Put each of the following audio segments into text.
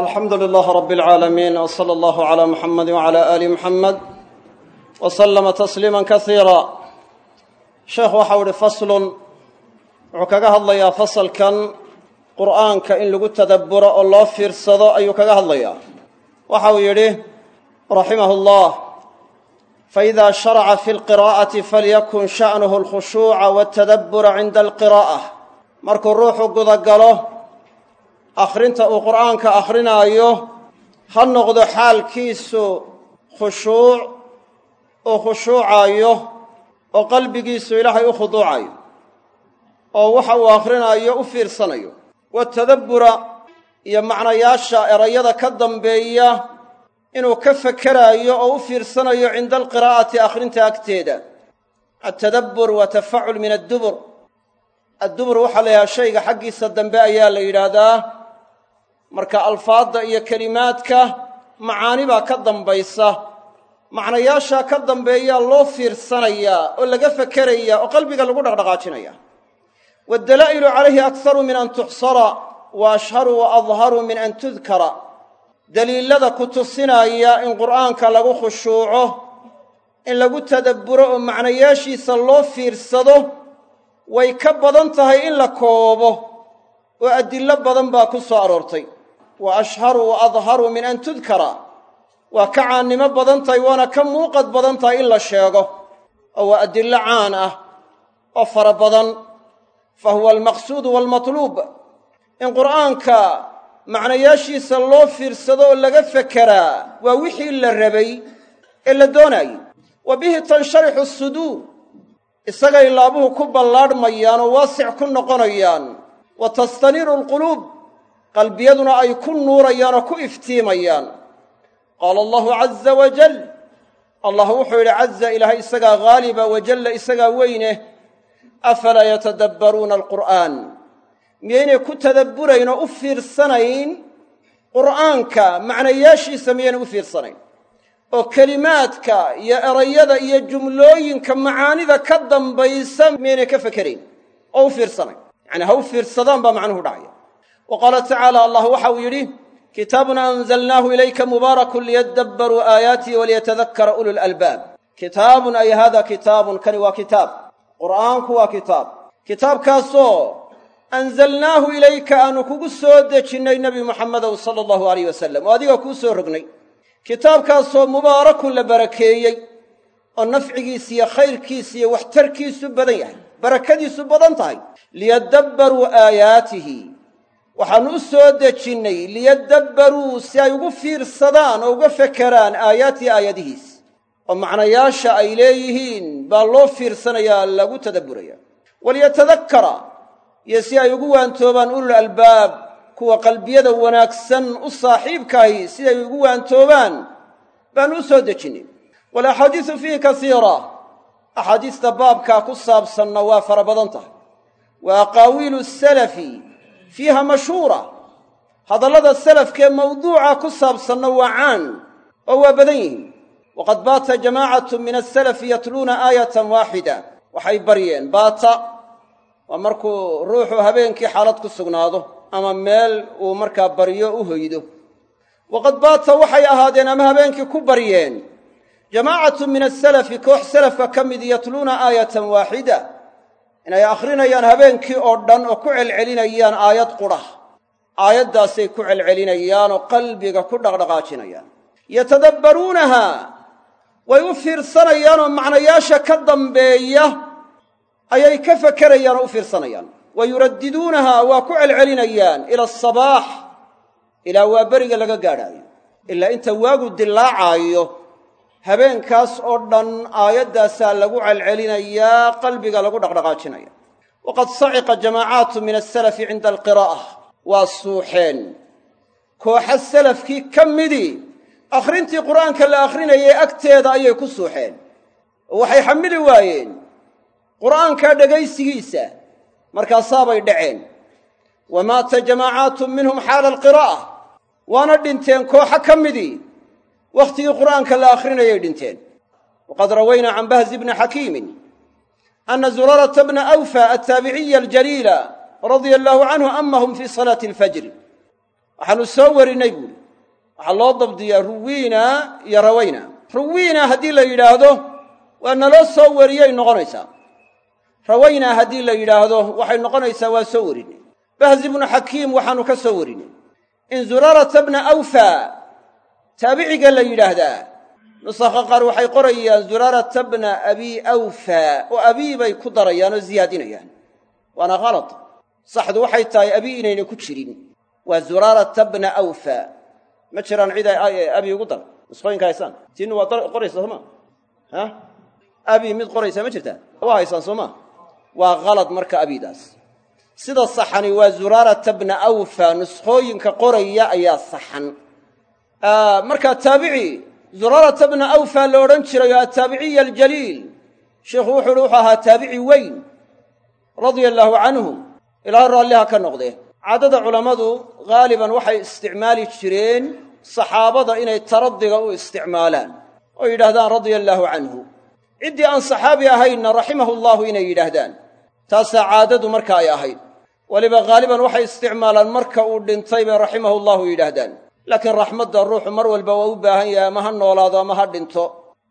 alxamdu lilaah rab اlcaalamiin w slى allahu عlى muxamadi wعlى ali muxamed w slama tasliima kasiira sheekh waxau ihi faslun wuxuu kaga hadlayaa fasalkan qur'aanka in lagu tadabburo oo loo fiirsado ayuu kaga hadlayaa waxa uu yidhi raximah اllah faإida sharaca fi اlqira'ati falyakun shaأnuhu اlkhushuuca wاtadabbura cinda اlqira'ة markuu ruuxu gudagalo akhrinta uu qur'aanka akhrinaayo ha noqdo xaalkiisu khushuuc uu khushuucayo oo qalbigiisu ilaahay u khuduucayo oo waxa uu akhrinayo u fiirsanayo. Watadabbura iyo macnayaasha erayada ka dambeeya inuu ka fekeraayo oo u fiirsanayo cinda alqiraa'ati akhrinta agteeda. Altadabbur waa tafacul min addubur. Addubur waxaa la yidhaha shayga xaggiisa dambe ayaa la yidhaahdaa marka alfaadda iyo kelimaadka macaani baa ka dambaysa macnayaashaa ka dambeeyaa loo fiirsanayaa oo laga fekerayaa oo qalbiga lagu dhaqdhaqaajinaya. Waddalaa'ilu calayhi akharu min an tuxsara wa ashharu wa adharu min an tudkara daliilada ku tusinaya in qur'aanka lagu khushuuco in lagu tadabburo oo macnayaashiisa loo fiirsado way ka badan tahay in la koobo oo adillo badan baa ku soo aroortay wa ashharu wa adharu min an tudkara. Waa ka caannimo badan tahay waana ka muuqad badan tahay in la sheego. Oo waa adillo caan ah oo fara badan. Fa huwa almaqsuudu waalmatluub in qur'aanka macnayaashiisa loo fiirsado oo laga fekeraa waa wixii la rabay ee la doonaayey wa bihi tansharixu suduur isagay laabuhu ku ballaadhmayaan waasic ku noqonayaan. Wa tastaniiru alquluub qalbiyaduna ay ku nuurayaan oo ku iftiimayaan. Qaala allahu caza wajal allah wuxuu yidhi caza ilaahay isagaa haaliba wajalla isagaa weyne afalaa yatadabbaruuna alqur'aan? Miyaynay ku tadabburayn oo u fiirsanayn qur'aanka macnayaashiisa miyaynay u fiirsanayn. Oo kelimaadka iyo erayada iyo jumlooyinka macaanida ka dambaysa miyaynay ka fekerayn oo u fiirsanayn. Yacni ha u fiirsadaan baa macnuhu dhacaya wa qaala tacaala allah waxa uu yidhi kitaabun anzalnaahu ilayka mubaarakun liyadabbaruu aayaatihi waliyatadakkara ulu lalbaab kitaabun ay hada kitaabun kani waa kitaab qur'aanku waa kitaab kitaabkaasoo anzalnaahu ilayka aanu kugu soo dejinnay nebi muxamedow sala allahu alayh wasalam oo adiga kuu soo rognay kitaabkaasoo mubaarakun la barakeeyey oo nafcigiis iyo khayrkiis iyo waxtarkiisu badan yahay barakadiisu badan tahay liyadabbaruu aayaatihi waxaannu u soo dejinnay liyadabbaruu si ay ugu fiirsadaan oo uga fekeraan aayaatihi aayadihiis. Oo macnayaasha ay leeyihiin baa loo fiirsanayaa lagu tadabburaya waliyatadakkara iyo si ay ugu waantoobaan ulul albaab kuwa qalbiyada wanaagsan u saaxiibkaahi siday ugu waantoobaan baannu u soo dejinnay walaxaadiisu fiihi kasiira axaadiista baabkaa ku saabsanna waa fara badan tahay. Wa aqaawiilu salafi fiiha mashhuura. Hadallada salafkee mawduuca ku saabsanna waa caan oo waa badan yihiin. Waqad baata jamaacatu min asalafi yatluuna aayatan waaxida waxay baryeen baata waa markuu ruuxu habeenkii xaalad ku sugnaado ama meel uu markaa baryo u hoydo. Waqad baata waxay ahaadeen ama habeenkii ku baryeen jamaacatu min asalafi koox salafka ka mid yatluuna aayatan waaxida inay akhrinayaan habeenkii oo dhan oo ku celcelinayaan aayad qudha aayaddaasay ku celcelinayaan oo qalbiga ku dhaqdhaqaajinayaan. Yatadabbaruunaha way u fiirsanayaanoo macnayaasha ka dambeeya ayay ka fekerayaan oo u fiirsanayaan. Wa yuraddiduunaha waa ku celcelinayaan ila asabaax ilaa waa beriga laga gaadhaayo. Ilaa inta waagu dilaacaayo habeenkaas oo dhan aayaddaasaa lagu celcelinayaa qalbiga lagu dhaqdhaqaajinaya. Waqad saciqa jamaacaatu min asalafi cinda alqiraa'a waa suuxeen. Kooxa salafkii ka midii akhrintii qur'aanka la akhrinayay agteeda ayay ku suuxeen. Oo waxay xamili waayeen. Qur'aankaa dhegaysigiisa. Markaasaabay dhaceen. Wa maata jamaacaatun minhum xaala alqiraa'a waana dhinteen kooxo ka midii wakhtigii qur'aanka la akhrinayay dhinteen. Waqad rawaynaa can bahzi bni xakiimin ana zurarata bna awfa altaabiciya aljaliila radia allaahu canhu amahum fii salaati alfajri waxaanu soo warinnay buuhi waxaa loo dabdiyaa ruwiina iyo rawayna. Ruwiina haddii la yidhaahdo waa naloo soo wariyay noqonaysaa. Rawayna haddii la yidhaahdo waxay noqonaysaa waa soo warinay. Bahzi bnu xakiim waxaanu ka soo warinay. In zuraarata bna awfa taabiciga la yidhaahdaa. Nusakha qaar waxay qorayaan zuraarata bna abi awfa oo abii bay ku darayaan oo ziyaadinayaan. Waana khalad saxdu waxay tahay abi inayna ku jirin. Waa zuraarata bna awfa. Ma jiraan cid abi ugu dar? Nusqooyinka haysaan? Tiinnu waa qoraysa soo ma? Ha? Abi mid qoraysaa ma jirtaa waa haysaan soo ma? Waa khalad marka abidaas. Sida saxani waa zuraarata bna awfa nuskhooyinka qoraya ayaa saxan markaa taabici zuraarata bna awfa la odhan jiray oo ataabiciya aljaliil sheikhu wuxu uhi wuxuu ahaa taabici weyn radia allaahu canhu ilaahay raalliha ka noqdee caadada culammadu haaliban waxay isticmaali jireen saxaabada inay taradiga u isticmaalaan oo yidhaahdaan radia allaahu canhu ciddii aan saxaabi ahaynna raximahu llaahu inay yidhaahdaan. Taasaa caadadu marka ay ahayd. Weliba haaliban waxay isticmaalaan marka uu dhintay bay raximahu llahu yidhaahdaan laakiin raxmadda ruuxu mar walba waa u baahan yahay ama ha noolaado ama ha dhinto.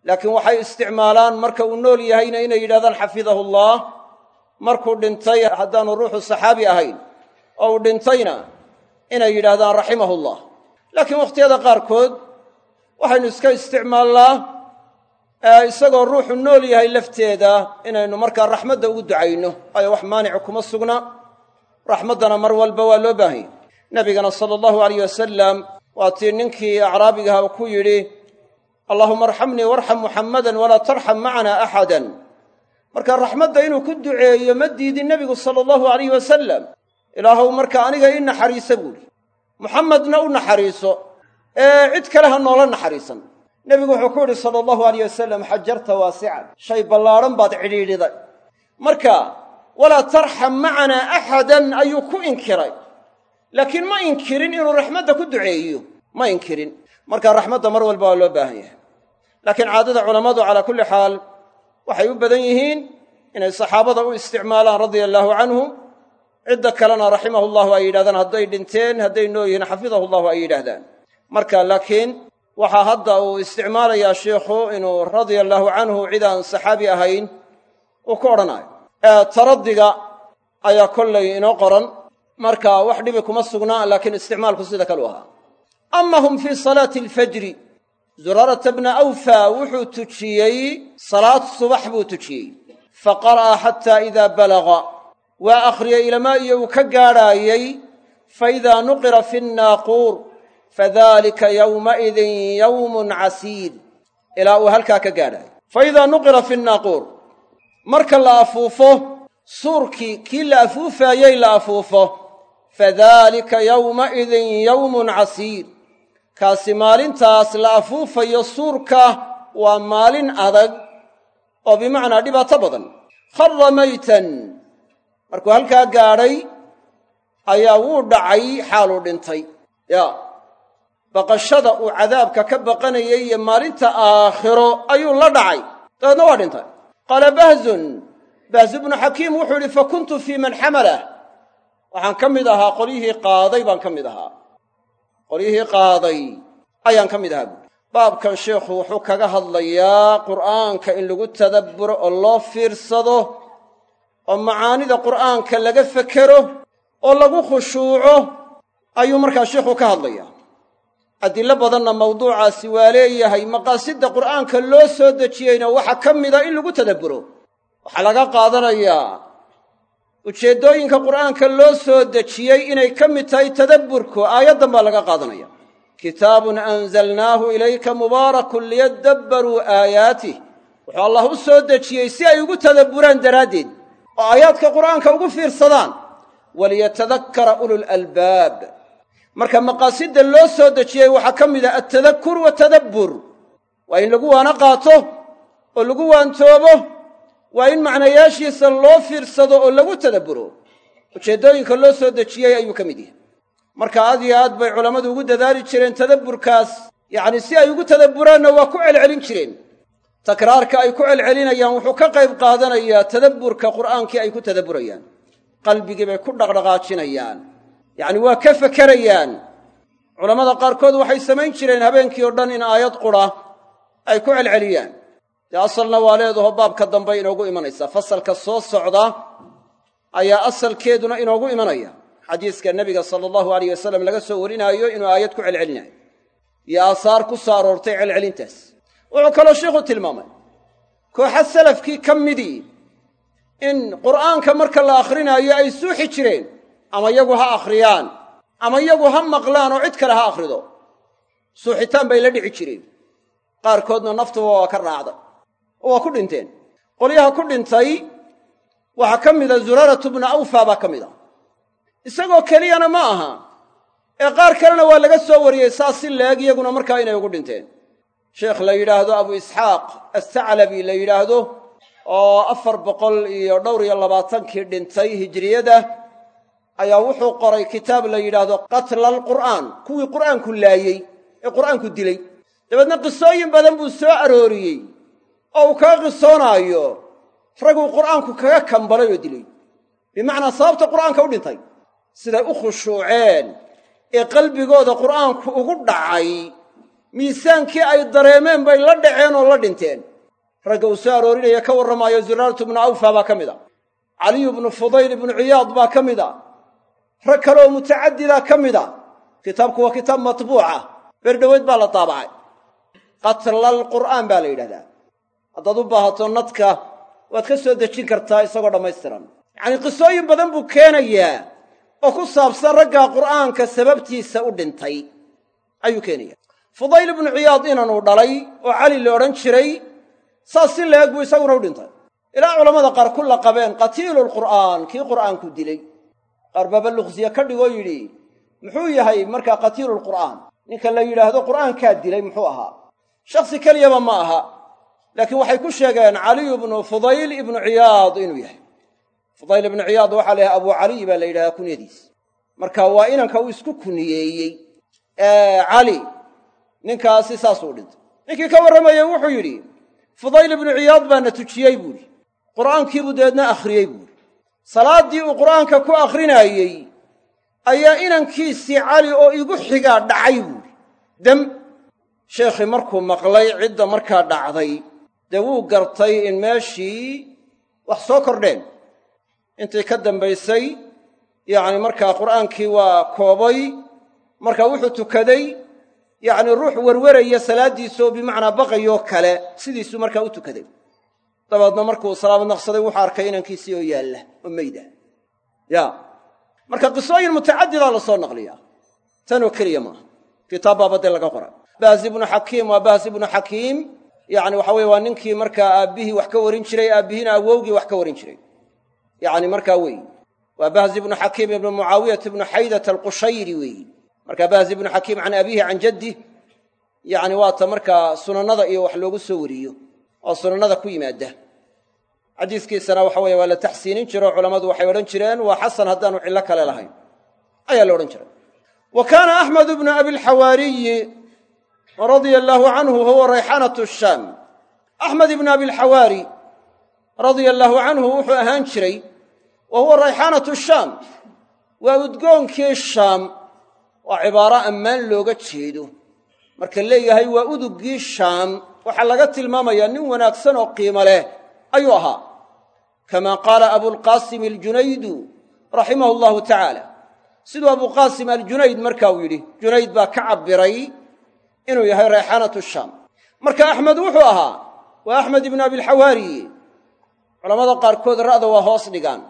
Laakiin waxay isticmaalaan marka uu nool yahayna inay yidhahdaan xafidahullaah markuu dhintay haddaanu ruuxu saxaabi ahayn oo uu dhintayna inay yidhaahdaan raximahullah. Laakiin wakhtiyada qaarkood waxaynu iska isticmaalnaa isagoo ruuxu nool yahay lafteeda inaynu markaa raxmadda ugu ducayno. Ayo wax maanicu kuma sugna. Raxmaddana mar walba waa loo baahanya nabigana sala allahu alayh wasalam waa tii ninkii acraabigaha ku yidhi allaahuma arxamnii warxam muxammadan walaa tarxam macana axadan marka raxmadda inuu ku duceeyo ma diidin nebigu sala allahu alayh wasalam ilaahuw marka aniga ii naxariisa buuhi muxammadna u naxariiso ee cid kale ha noola naxariisan. Nebigu wuxuu ku yidhi sala allahu alayh wasalam xajarta waasican shay ballaadhan baad cidhiidhiday. Marka walaa tarxam macanaa axadan ayuu ku inkiray laakiin ma inkirin inuu raxmadda ku duceeyo. Ma inkirin. Marka raxmadda mar walba waa loo baahan yahay. Laakiin caadada culammadu calaa kulli xaal waxay u badan yihiin inay saxaabada u isticmaalaan radia allaahu canhum. Cidda kalena raximahu llahu ay yidhahdaan hadday dhinteen hadday noo yihiin xafidahu llahu ay yidhaahdaan. Marka laakiin waxaa hadda uu isticmaalayaa sheikhu inuu radia allaahu canhu cid saxaabi ahayn uu ku odhanayo taradiga ayaa kollay inoo qoran marka wax dhibi kuma sugnaa laakiin isticmaalku sida kalu ahaa. Ama hum fii salaati alfajri. Zuraarata bna awfa wuxuu tujiyey salaad subax buu tujiyey. Faqara'a xataa idaa balaga waa akhriyey ilamaa iyo uu ka gaadhaayey faidaa nuqira fi nnaaquur fadalika yowmaidin yowmun casiid ilaa uu halkaa ka gaadhaayo faidaa nuqira fi nnaaquur marka la afuufo suurkii kii la afuufaayey la afuufo fadalika yowmaidin yowmun casiir kaasi maalintaas la afuufayo suurka waa maalin adag oo bimacnaa dhibaato badan khara maytan markuu halkaa gaadhay ayaa wuu dhacay xaaluu dhintay yaa baqashada uu cadaabka ka baqanayay iyo maalinta aakhiro ayuu la dhacay dabeedna waa dhintay qaala bahzun bahzu bnu xakiim wuxuu idhi fa kuntu fii man xamalah waxaan ka mid ahaa qolyihii qaaday baan ka mid ahaa. Qolyihii qaaday ayaan ka mid ahaa buui baabkan sheikhu wuxuu kaga hadlayaa qur'aanka in lagu tadabburo oo loo fiirsado oo macaanida qur'aanka laga fekero oo lagu khushuuco ayuu markaa sheikhu ka hadlayaa. Adillo badanna mawduucaasi waa leeyahay maqaasidda qur'aanka loo soo dejiyeyna waxaa ka mida in lagu tadabburo. Waxaa laga qaadanayaa ujeeddooyinka qur'aanka loo soo dejiyey inay ka mid tahay tadabburku aayaddan baa laga qaadanaya. Kitaabun anzalnaahu ilayka mubaarakun liyadabbaruu aayaatih wuxuu allah u soo dejiyey si ay ugu tadabburaan daraaddeed oo aayaadka qur'aanka ugu fiirsadaan. Waliyatadakkara ulul albaab. Marka maqaasidda loo soo dejiyey waxaa ka mid ah altadakur watadabbur waa in lagu waana qaato oo lagu waantoobo waa in macnayaashiisa loo fiirsado oo lagu tadabburo ujeeddooyinka loo soo dejiyey ayuu ka mid yahay. Marka aad iyo aad bay culammadu ugu dadaali jireen tadabburkaas. Yacni si ay ugu tadabburaanna waa ku celcelin jireen. Takraarka ay ku celcelinayaan wuxuu ka qayb qaadanayaa tadabburka qur'aankii ay ku tadabburayaan. Qalbigii bay ku dhaqdhaqaajinayaan. Yacni waa ka fekerayaan culammada qaarkood waxay samayn jireen habeenkii oo dhan in aayad qura ay ku celceliyaan dee asalna waa leedaho baabka dambe inoogu imanaysa. Fasalka soo socda ayaa asalkeeduna inoogu imanaya. Xadiiska nebiga sala allahu alayh wasalam laga soo warinaayo inuu aayad ku celcelinayo iyo aasaar ku soo aroortay celcelintaas. Wuxuu kaloo sheikhu tilmaamay kooxa salafkii ka midii in qur'aanka marka la akhrinaayo ay suuxi jireen ama yagu ha akhriyaan ama yagu ha maqlaan oo cid kale ha akhrido suuxitaan bay la dhici jireen. Qaarkoodna naftuba waa ka raacday oo waa ku dhinteen. Qolyaha ku dhintay waxaa ka mida zuraaratu bnu awfa baa ka mid a. Isagoo keliyana ma aha ee qaar kalena waa laga soo wariyey saas si leeg iyaguna markaa inay ugu dhinteen. Sheekh la yidhaahdo abu isxaaq astaclabi la yidhaahdo oo afar boqol iyo dhowr iyo labaatankii dhintay hijriyada ayaa wuxuu qoray kitaab la yidhaahdo qatla alqur'aan kuwii qur'aanku laayey ee qur'aanku dilay. Dabeedna qisooyin badan buu soo arooriyey oo uu kaga qisoonaayo raguu qur'aanku kaga kambalay oo dilay. Bimacnaa sababta qur'aanka u dhintay siday u khushuuceen ee qalbigooda qur'aanku ugu dhacay miisaankii ay dareemeen bay la dhaceen oo la dhinteen. Ragga uu soo aroorinaya ka warramaayo zuraaratu bnu awfa baa ka mid a. Caliyu bnu fudayl ibnu ciyaad baa ka mid a. Rag kaleoo mutacadida ka mid a. Kitaabku waa kitaab matbuuca. Beerdhoweyd baa la daabacay. Qatlal qur'aan baa la yidhahdaa haddaad u baahato nadka waad ka soo dejin kartaa isagoo dhammaystiran. Yacnii qisooyin badan buu keenayaa oo ku saabsan raggaa qur'aanka sababtiisa u dhintay ayuu keenaya fudayl ibnu ciyaad inanuu dhalay oo cali la odhan jiray saas si la-eg buu isaguna u dhintay. Ilaa culammada qaar ku laqabeen qatiilu lqur'aan kii qur'aanku dilay? Qaar baaba luqsiya ka dhigoo yidhi muxuu yahay markaa qatiilu lqur'aan ninka la yidhaahdo qur'aankaa dilay muxuu ahaa? Shakhsi keliyaba ma aha laakiin waxay ku sheegeen caliyu bnu fudayl ibnu ciyaad inuu yahay. Fudayl ibnu ciyaad waxaa la yidhaha abu caliy baa la yidhahdaa kunyadiis. Marka waa inanka uu isku kuniyeeyey. Cali ninkaasi saasuu dhintay. Ninkii ka warramayey wuxuu yidhi fudayl ibnu ciyaad baana tujiyey buuhi qur'aankiibuu dabeedna akhriyey buuhi salaaddii uu qur'aanka ku akhrinaayey ayaa inankiisii cali oo igu xigaa dhacay buuhi dem sheekhii markuu maqlay cidda markaa dhacday dee wuu gartay in meeshii wax soo kordheen. Intii ka dambaysay yacni markaa qur'aankii waa koobay marka wuxuu tukaday yacni ruux werweraya salaaddiisoo bimacnaa baqayoo kale sidiisuu markaa u tukaday. Dabeedna markuu salaamad naqsaday wuxuu arkay inankiisii oo yaalla oo meyda ya marka qisooyin mutacadidaa la soo naqliyaa. Tanoo keliya maaha. Kitaab baaba dee laga qora bahs ibnu xakiim waa bahs ibnu xakiim yacni waxa weye waa ninkii markaa aabbihii wax ka warin jiray aabbihiina awowgii wax ka warin jiray. Yacni markaa weeyi waa bahz ibnu xakiim ibnu mucaawiyata ibnu xaydata alqushayri weeyi marka bahz ibnu xakiim can abiihi can jaddih yacni waata markaa sunannada iyo wax loogu soo wariyo oo sunannada ku yimaada xadiiskiisana waxa weeye waa la taxsiinin jiro culammadu waxay odhan jireen waa xasan haddaanu cillo kale lahayn. Ayaa la odhan jiray. Wa kaana axmed bnu abilxawaariyi radia allaahu canhu huwa rayxaanatu shaam axmed ibnu abilxawaari radia allaahu canhu wuxuu ahaan jiray wa huwa rayxaanatu shaam waa udgoonkii shaam. Waa cibaaro ammaan looga jeedo. Marka leeyahay waa uduggii shaam. Waxaa laga tilmaamayaa nin wanaagsan oo qiimo leh. Ayuu ahaa. Kamaa qaala abulqaasim aljunaydu raximahu allahu tacaala siduu abuqaasim aljunayd marka uu yidhi junayd baa ka cabbiray inuu yahay rayxaanatu shaam. Marka axmed wuxuu ahaa waa axmed ibnu abilxawaari culammada qaarkood ra'da waa hoos dhigaan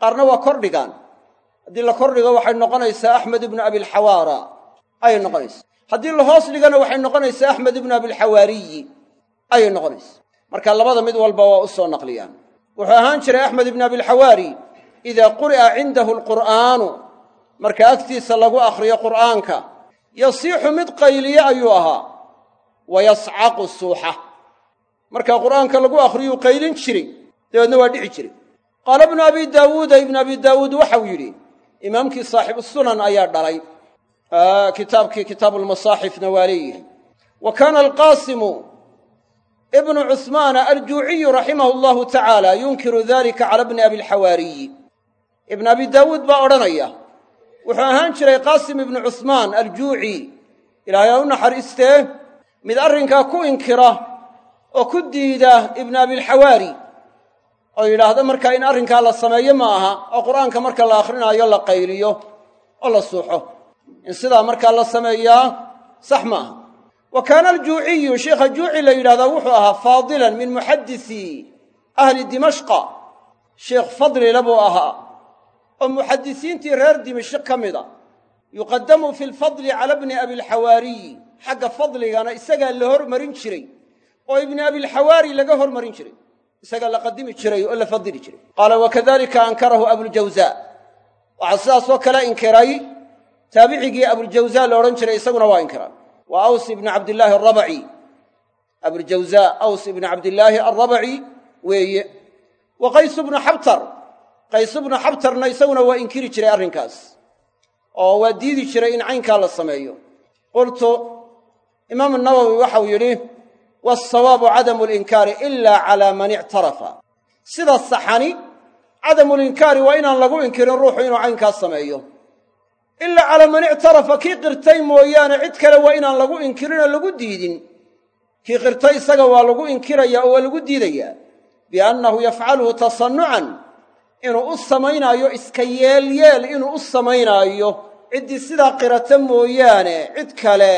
qaarna waa kor dhigaan. Haddii la kor dhigo waxay noqonaysaa axmed ibnu abilxawaara ayay noqonaysaa. Haddii la hoos dhigana waxay noqonaysaa axmed ibnu abilxawaariyi ayay noqonaysaa. Marka labada mid walba waa u soo naqliyaan. Wuxuu ahaan jiray axmed ibnu abilxawaari idaa quri'a cindahu alqur'aanu. Marka agtiisa lagu akhriyo qur'aanka yasiixu mid qayliye ayuu ahaa wa yascaqu suuxa. Marka qur'aanka lagu akhriyuu qaylin jiray dabeedna waa dhici jiray. Qaala ibnu abi daawuuda ibnu abi daawuud waxau yidhi imaamkii saaxibu sunan ayaa dhalay kitaabkii kitaabuulmasaaxifna waa leeyihi wa kaana alqaasimu ibnu cuhmaana aljuuciyu raximahu allahu tacaala yunkiru dalika cala bni abilxawaariyi ibnu abi daawuud baa odhanaya wuxuu ahaan jiray qaasim ibnu cuhmaan aljuuci. Ilaahay ha u naxariistee mid arrinkaa ku inkira oo ku diida ibnu abilxawaari oo yidhaahda markaa in arrinkaa la sameeyo ma aha oo qur'aanka marka la akhrinayo la qayliyo oo la suuxo. In sidaa markaa la sameeyaa sax ma aha. Wa kaana aljuuciyu sheikha juuci la yidhahdaa wuxuu ahaa faadilan min muxadisi ahli dimashqa. Sheikh fadlila buu ahaa oo muxadisiintii reer dimashq ka mida yuqadamu fi lfadli cala bni abilxawaariyi xagga fadligana isagaa la hormarin jiray oo ibni abilxawaari laga hormarin jiray. Isagaa la qadimi jiray oo la fadili jiray. Qaala wakadalika ankarahu abuljawza waxaa sidaasoo kale inkiray taabicigii abuljawza la odhan jiray isaguna waa inkiray waa aws ibnu cabdillaahi arabaci abuljawza aws ibnu cabdillaahi alrabaci weeye. Wa qays bnu xabtar qays bnu xabtarna isaguna waa inkiri jiray arrinkaas oo waa diidi jiray in caynkaa la sameeyo. Qultu imaamu nawowi waxau yidhi waasawaabu cadamu linkaari ila calaa man ictarafa. Sida saxani cadamulinkaari waa inaan lagu inkirin ruuxu inuu caynkaas sameeyo. Ila calaa man ictarafa kii qirtay mooyaane cid kale waa inaan lagu inkirinoo lagu diidin. Kii qirtay isaga waa lagu inkiraya oo waa lagu diidayaa. Biannahu yafcaluhu tasannucan inuu u samaynaayo iska yeelyeel inuu u samaynaayo. Ciddii sidaa qirata mooyaane cid kale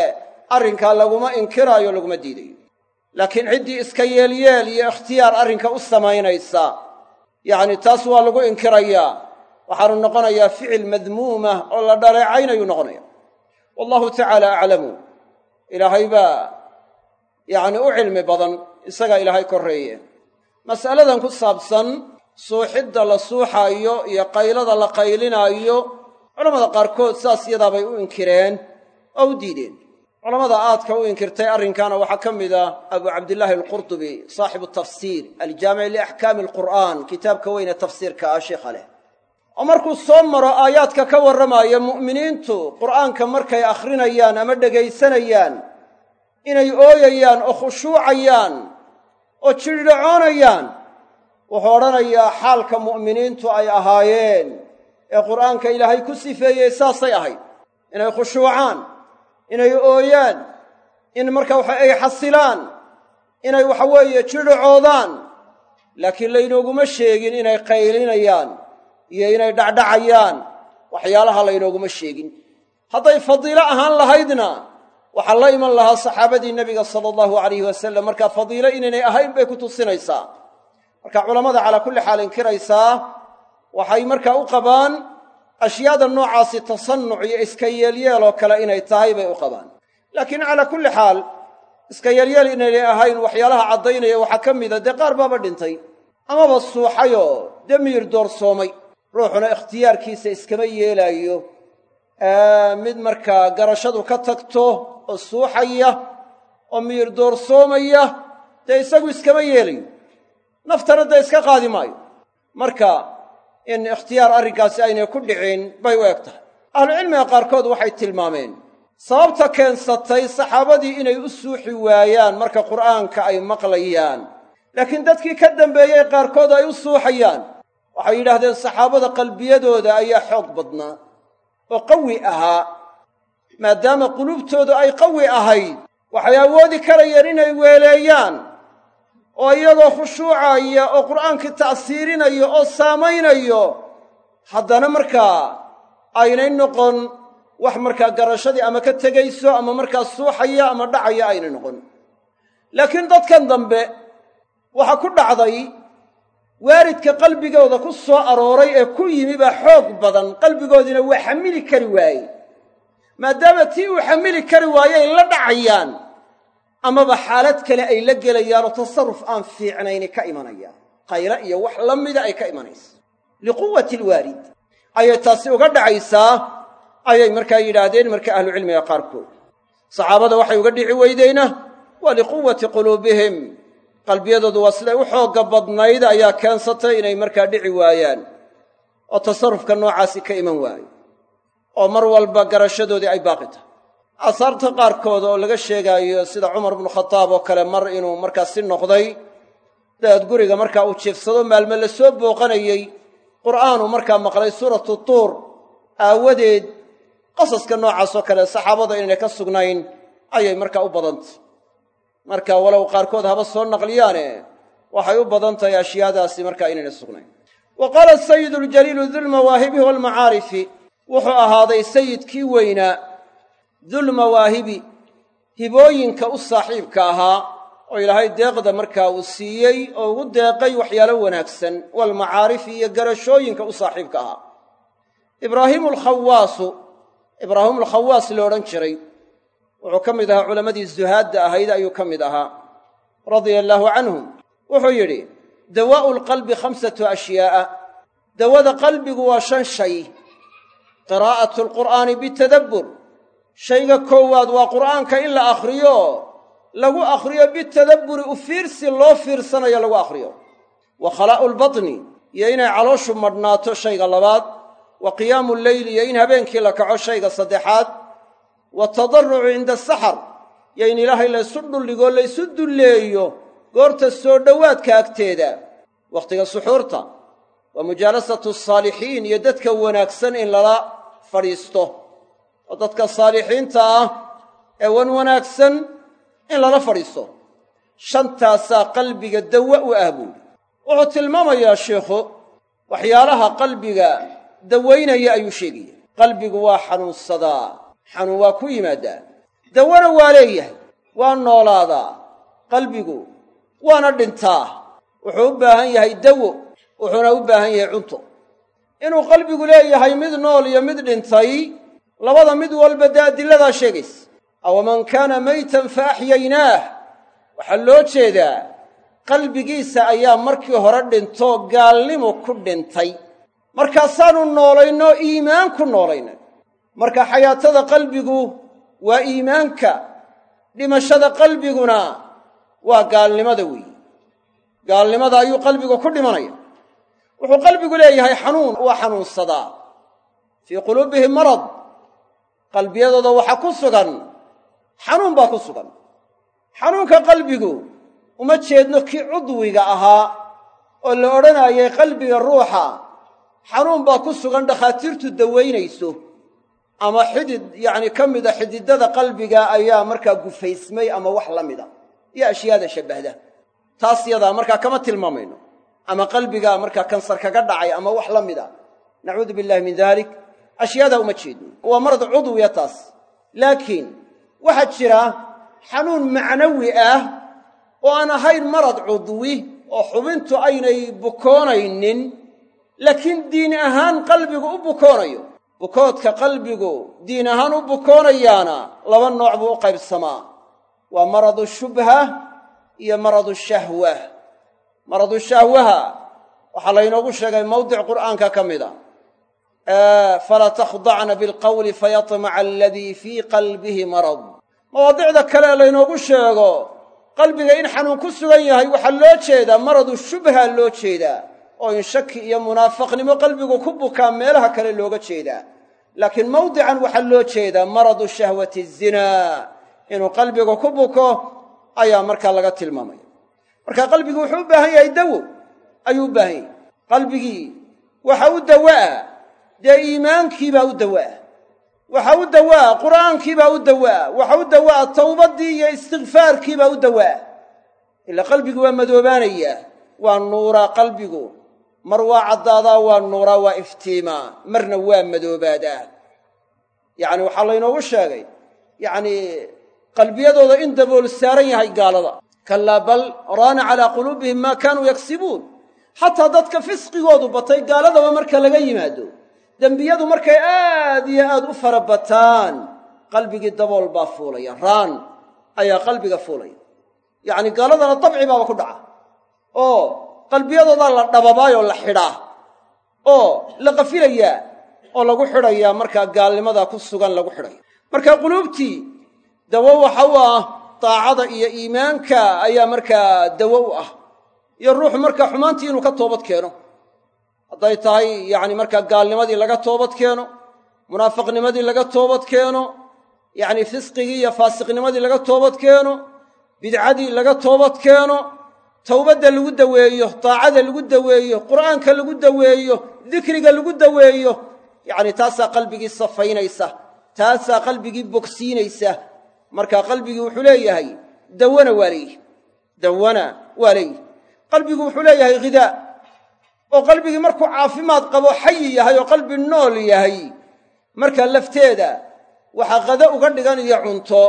arrinkaa laguma inkiraayo laguma diidayo. Laakiin ciddii iska yeelyeel iyo ikhtiyaar arrinka u samaynaysa yacni taas waa lagu inkirayaa. Waxaanu noqonayaa ficil madmuumah oo la dhaleecaynayuu noqonaya. Wallahu tacaala aclamu ilaahay baa yacni u cilmi badan isagaa ilaahay korreeye. Mas'aladan ku saabsan suuxidda la suuxaayo iyo qaylada la qaylinaayo culammada qaarkood saas yadaabay u inkireen oo u diideen. Culammada aadka u inkirtay arrinkaana waxaa ka mid ah abu cabdillaahi alqurdubi saaxibu tafsiir aljaamic liaxkaami alqur'aan kitaabka weyne tafsiirka ah sheikha leh oo markuu soo maro aayaadka ka warramaya mu'miniintu qur'aanka markay akhrinayaan ama dhegaysanayaan inay ooyayaan oo khushuucayaan oo jidhdhacoonayaan wuxuu odhanayaa xaalka mu'miniintu ay ahaayeen ee qur'aanka ilaahay ku sifeeyey saasay ahayd. Inay khushuucaan inay ooyaan in marka waxa ay xasilaan inay waxa weeye jidhacoodaan laakiin laynooguma sheegin inay qaylinayaan iyo inay dhacdhacayaan. Waxyaalaha laynooguma sheegin. Hadday fadiilo ahaan lahaydna waxaa la iman lahaa saxaabadii nebiga sala allahu alayhi wasalam markaa fadiilo inaynay ahayn bay ku tusinaysaa marka culammada calaa kulli xaal inkiraysaa waxay markaa u qabaan ashyaada noocaasi tasannuc iyo iska yeelyeeloo kale inay tahay bay u qabaan. Laakiin calaa kulli xaal iska yeelyeel inaynay ahayn waxyaalaha caddaynaya waxaa ka mida dee qaar baaba dhintay. Amaba suuxayoo dee miyir doorsoomay. Ruuxuna ikhtiyaarkiisa iskama yeelaayo. Mid markaa garashadu ka tagto oo suuxaya oo miyir doorsoomaya dee isagu iskama yeelayo naftana iska qaadi maayo. Marka in ikhtiyaar arrinkaasi aynay ku dhicin bay u eg tahay. Ahlucilmiga qaarkood waxay tilmaameen sababta keensatay saxaabadii inay u suuxi waayaan marka qur'aanka ay maqlayaan laakiin dadkii ka dambeeyey qaarkood ay u suuxayaan. Waxay yidhaahdeen saxaabada qalbiyadooda ayaa xoog badnaa oo qawi ahaa maadaama qulubtoodu ay qawi ahayd. Waxay awoodi karayeen inay weeleeyaan oo iyagoo khushuucaya oo qur'aankii ta'siirinayo oo saamaynayo haddana markaa aynay noqon wax markaa garashadii ama ka tegayso ama markaa suuxaya ama dhacaya aynay noqon. Laakiin dadkan dambe waxaa ku dhacday waaridka qalbigooda ku soo arooray ee ku yimi baa xoog badan qalbigoodiina waa xamili kari waaye maadaama tii uu xamili kari waayey la dhacayaan amaba xaalad kale ay la gelayaanoo tasarruf aan fiicnayni ka imanayaan. Qaylo iyo wax la mida ay ka imanaysa liquwati alwaarid ayay taasi uga dhacaysaa ayay markaa yidhaahdeen marka ahlucilmiga qaarkood. Saxaabada waxay uga dhici weydeyna waa liquwati quluubihim. Qalbiyadoodu waa siday u xoogga badnayd ayaa keensatay inay markaa dhici waayaan. Oo tasarrufka noocaasi ka iman waayo. Oo mar walba garashadoodii ay baaqi tahay aasaarta qaarkood oo laga sheegaayo sida cumar bnu khataab oo kale mar inuu markaa si noqday dabeed guriga markaa uu jiifsado maalme la soo booqanayey qur'aanuu markaa maqlay suuratu tuur aawadeed qasaska noocaasoo kale saxaabada inaynay ka sugnayn ayay markaa u badantay. Marka walow qaarkood haba soo naqliyaane waxay u badan tahay ashyaadaasi markaa inaynay sugnayn. Wa qaala sayidu ljaliilu dulmawaahibi waalmacaarifi wuxuu ahaaday sayidkii weynaa dulmawaahibi hibooyinka u saaxiibka ahaa oo ilaahay deeqda markaa uu siiyey oo ugu deeqay waxyaalo wanaagsan waalmacaarifi iyo garashooyinka u saaxiibka ahaa. Ibraahiimu alkhawaasu ibraahimu alkhawaas la odhan jiray wuxuu ka mid ahaa culammadii zuhaadda ahayd ayuu ka mid ahaa radia allaahu canhum wuxuu yidhi dawaa'u lqalbi khamsatu ashyaa'a dawada qalbigu waa shan shay. Qiraa'atu alqur'aani bitadabbur shayga koowaad waa qur'aanka in la akhriyo lagu akhriyo bitadabburi u fiirsi loo fiirsanayo lagu akhriyo. Wa khalaa'u lbatni iyo inay calooshu madhnaato shayga labaad. Wa qiyaamu lleyli iyo in habeenkii la kaco shayga saddexaad. Watadarucu cinda asaxar iyo in ilaahay laysu dhuldhigoo laysu dulleeyo goorta soo dhowaadka agteeda. Wakhtiga suxuurta wa mujaalasatu asaalixiin iyo dadka wanaagsan in lala fadhiisto oo dadka saalixiinta ah ee wan wanaagsan in lala fadhiisto shantaasaa qalbiga dawa u ah buuli wuxuu tilmaamayaa sheikhu waxyaalaha qalbiga dawaynaya ayuu sheegaya. Qalbigu waa xanuunsadaa xanuun waa ku yimaaddaa dawana waa leeyahay waa noolaadaa. Qalbigu waana dhintaa. Wuxuu u baahan yahay dawo wuxuuna u baahan yahay cunto. Inuu qalbigu leeyahay mid nool iyo mid dhintay labada mid walba dee adilladaa sheegaysa. Awaman kaana maytan fa axyaynaah waxaa loo jeedaa qalbigiisa ayaa markii hore dhintoo gaalnimu ku dhintay. Markaasaannu noolaynoo iimaan ku noolaynay marka xayaatada qalbigu waa iimaanka dhimashada qalbiguna waa gaalnimada weeye gaalnimada ayuu qalbigu ku dhimanaya. Wuxuu qalbigu leeyahay xanuun waa xanuunsadaa. Fii quluubihim marad qalbiyadooda waxaa ku sugan xanuun baa ku sugan. Xanuunka qalbigu uma jeedno kii cudwiga ahaa oo la odhanayay qalbiga ruuxa xanuun baa ku sugan dhakhaatiirtu dawaynayso ama xidid yacni ka mida xididada qalbiga ayaa markaa gufaysmay ama wax la mida. Iyo ashyaada shabbahda taas yadaa markaa kama tilmaamayno. Ama qalbigaa markaa kansar kaga dhacay ama wax la mida. Nacuudu billahi min dalik ashyaadaa uma jeedno waa marad cudwiya taas. Laakiin waxaa jira xanuun macnawi ah oo aan ahayn marad cudwi oo xubintu aynay bukoonaynin laakiin diin ahaan qalbigu u bukoonayo. Bukoodka qalbigu diin ahaan u bukoonayaana laba nooc buu u qaybsamaa. Waa maradu shubha iyo maradu shahwa. Maradu shahwaha waxaa laynoogu sheegay mawdic qur'aanka ka mida falaa takhdacna bilqawli fayatmaca aladii fii qalbihi marad mawaadicda kale ee laynoogu sheego qalbiga in xanuun ku sugan yahay waxaa loo jeedaa maradu shubha loo jeedaa oo in shaki iyo munaafaqnimo qalbigu ku bukaa meelaha kale looga jeedaa laakiin mawdican waxaa loo jeedaa maradu shahwati zinaa inuu qalbigu ku buko ayaa markaa laga tilmaamaya marka qalbigii wuxuu u baahan yahay dawo ayuu u baahan yahay qalbigii waxa u dawaa dee iimaankiibaa u dawaa. Waxa u dawaa qur'aankiibaa u dawaa. Waxa u dawaa tawbaddii iyo istikfaarkiibaa u dawaa. Ila qalbigu waa madoobaanayaa waa nuuraa qalbigu. Mar waa caddaadaa waa nuuraa waa iftiimaa. Marna waa madoobaadaa. Yacni waxaa laynoogu sheegay yacni qalbiyadooda in dabool saaran yahay gaalada. Kallaa bal raana calaa quluubihim maa kaanuu yaksibuun. Xataa dadka fisqigoodu batay gaaladaba marka laga yimaado dembiyadu markay aad iyo aad u fara bataan qalbigii dabool baa fuulaya raan ayaa qalbiga fuulaya. Yacni gaaladana dabci baaba ku dhaca. Oo qalbiyadoodaa la dhababaayoo la xidhaa. Oo la qafilayaa oo lagu xidhayaa markaa gaalnimada ku sugan lagu xidhaya. Marka quluubtii dawo waxa u ah daacada iyo iimaanka ayaa markaa dawo u ah. Iyo ruuxu markaa xumaantii inuu ka toobad keeno hadday tahay yacni markaa gaalnimadii laga toobad keeno munaafiqnimadii laga toobad keeno yacni fisqigii iyo faasiqnimadii laga toobad keeno bidcadii laga toobad keeno towbadda lagu daweeyo daacada lagu daweeyo qur'aanka lagu daweeyo dikriga lagu daweeyo yacni taasaa qalbigii safaynaysa taasaa qalbigii bogsiinaysa. Marka qalbigii wuxuu leeyahay dawana waa leeyihi dawana waa leeyihi qalbigu wuxuu leeyahay ghidaa oo qalbigii markuu caafimaad qabo xayi yahay oo qalbi nool yahay marka lafteeda waxaa qada uga dhigan iyo cunto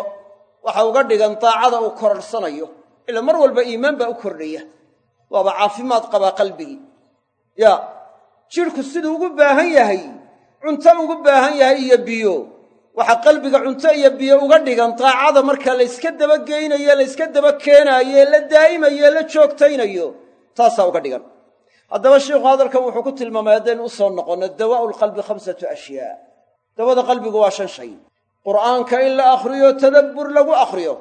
waxa uga dhigan daacada uu kororhsanayo ila mar walba iimaan baa u kordhaya waaba caafimaad qabaa qalbigii. Ya jidhku siduu ugu baahan yahay cunto ugu baahan yahay iyo biyo. Waxaa qalbiga cunto iyo biyo uga dhigan daacada marka layska daba geynayo layska daba keenaayo la daa'imayo la joogtaynayo taasaa uga dhigan haddaba sheikhu hadalkan wuxuu ku tilmaamay haddaynu u soo noqonno dawaa'u lqalbi khamsatu ashyaa. Dawada qalbigu waa shan shay. Qur'aanka in la akhriyo tadabbur lagu akhriyo.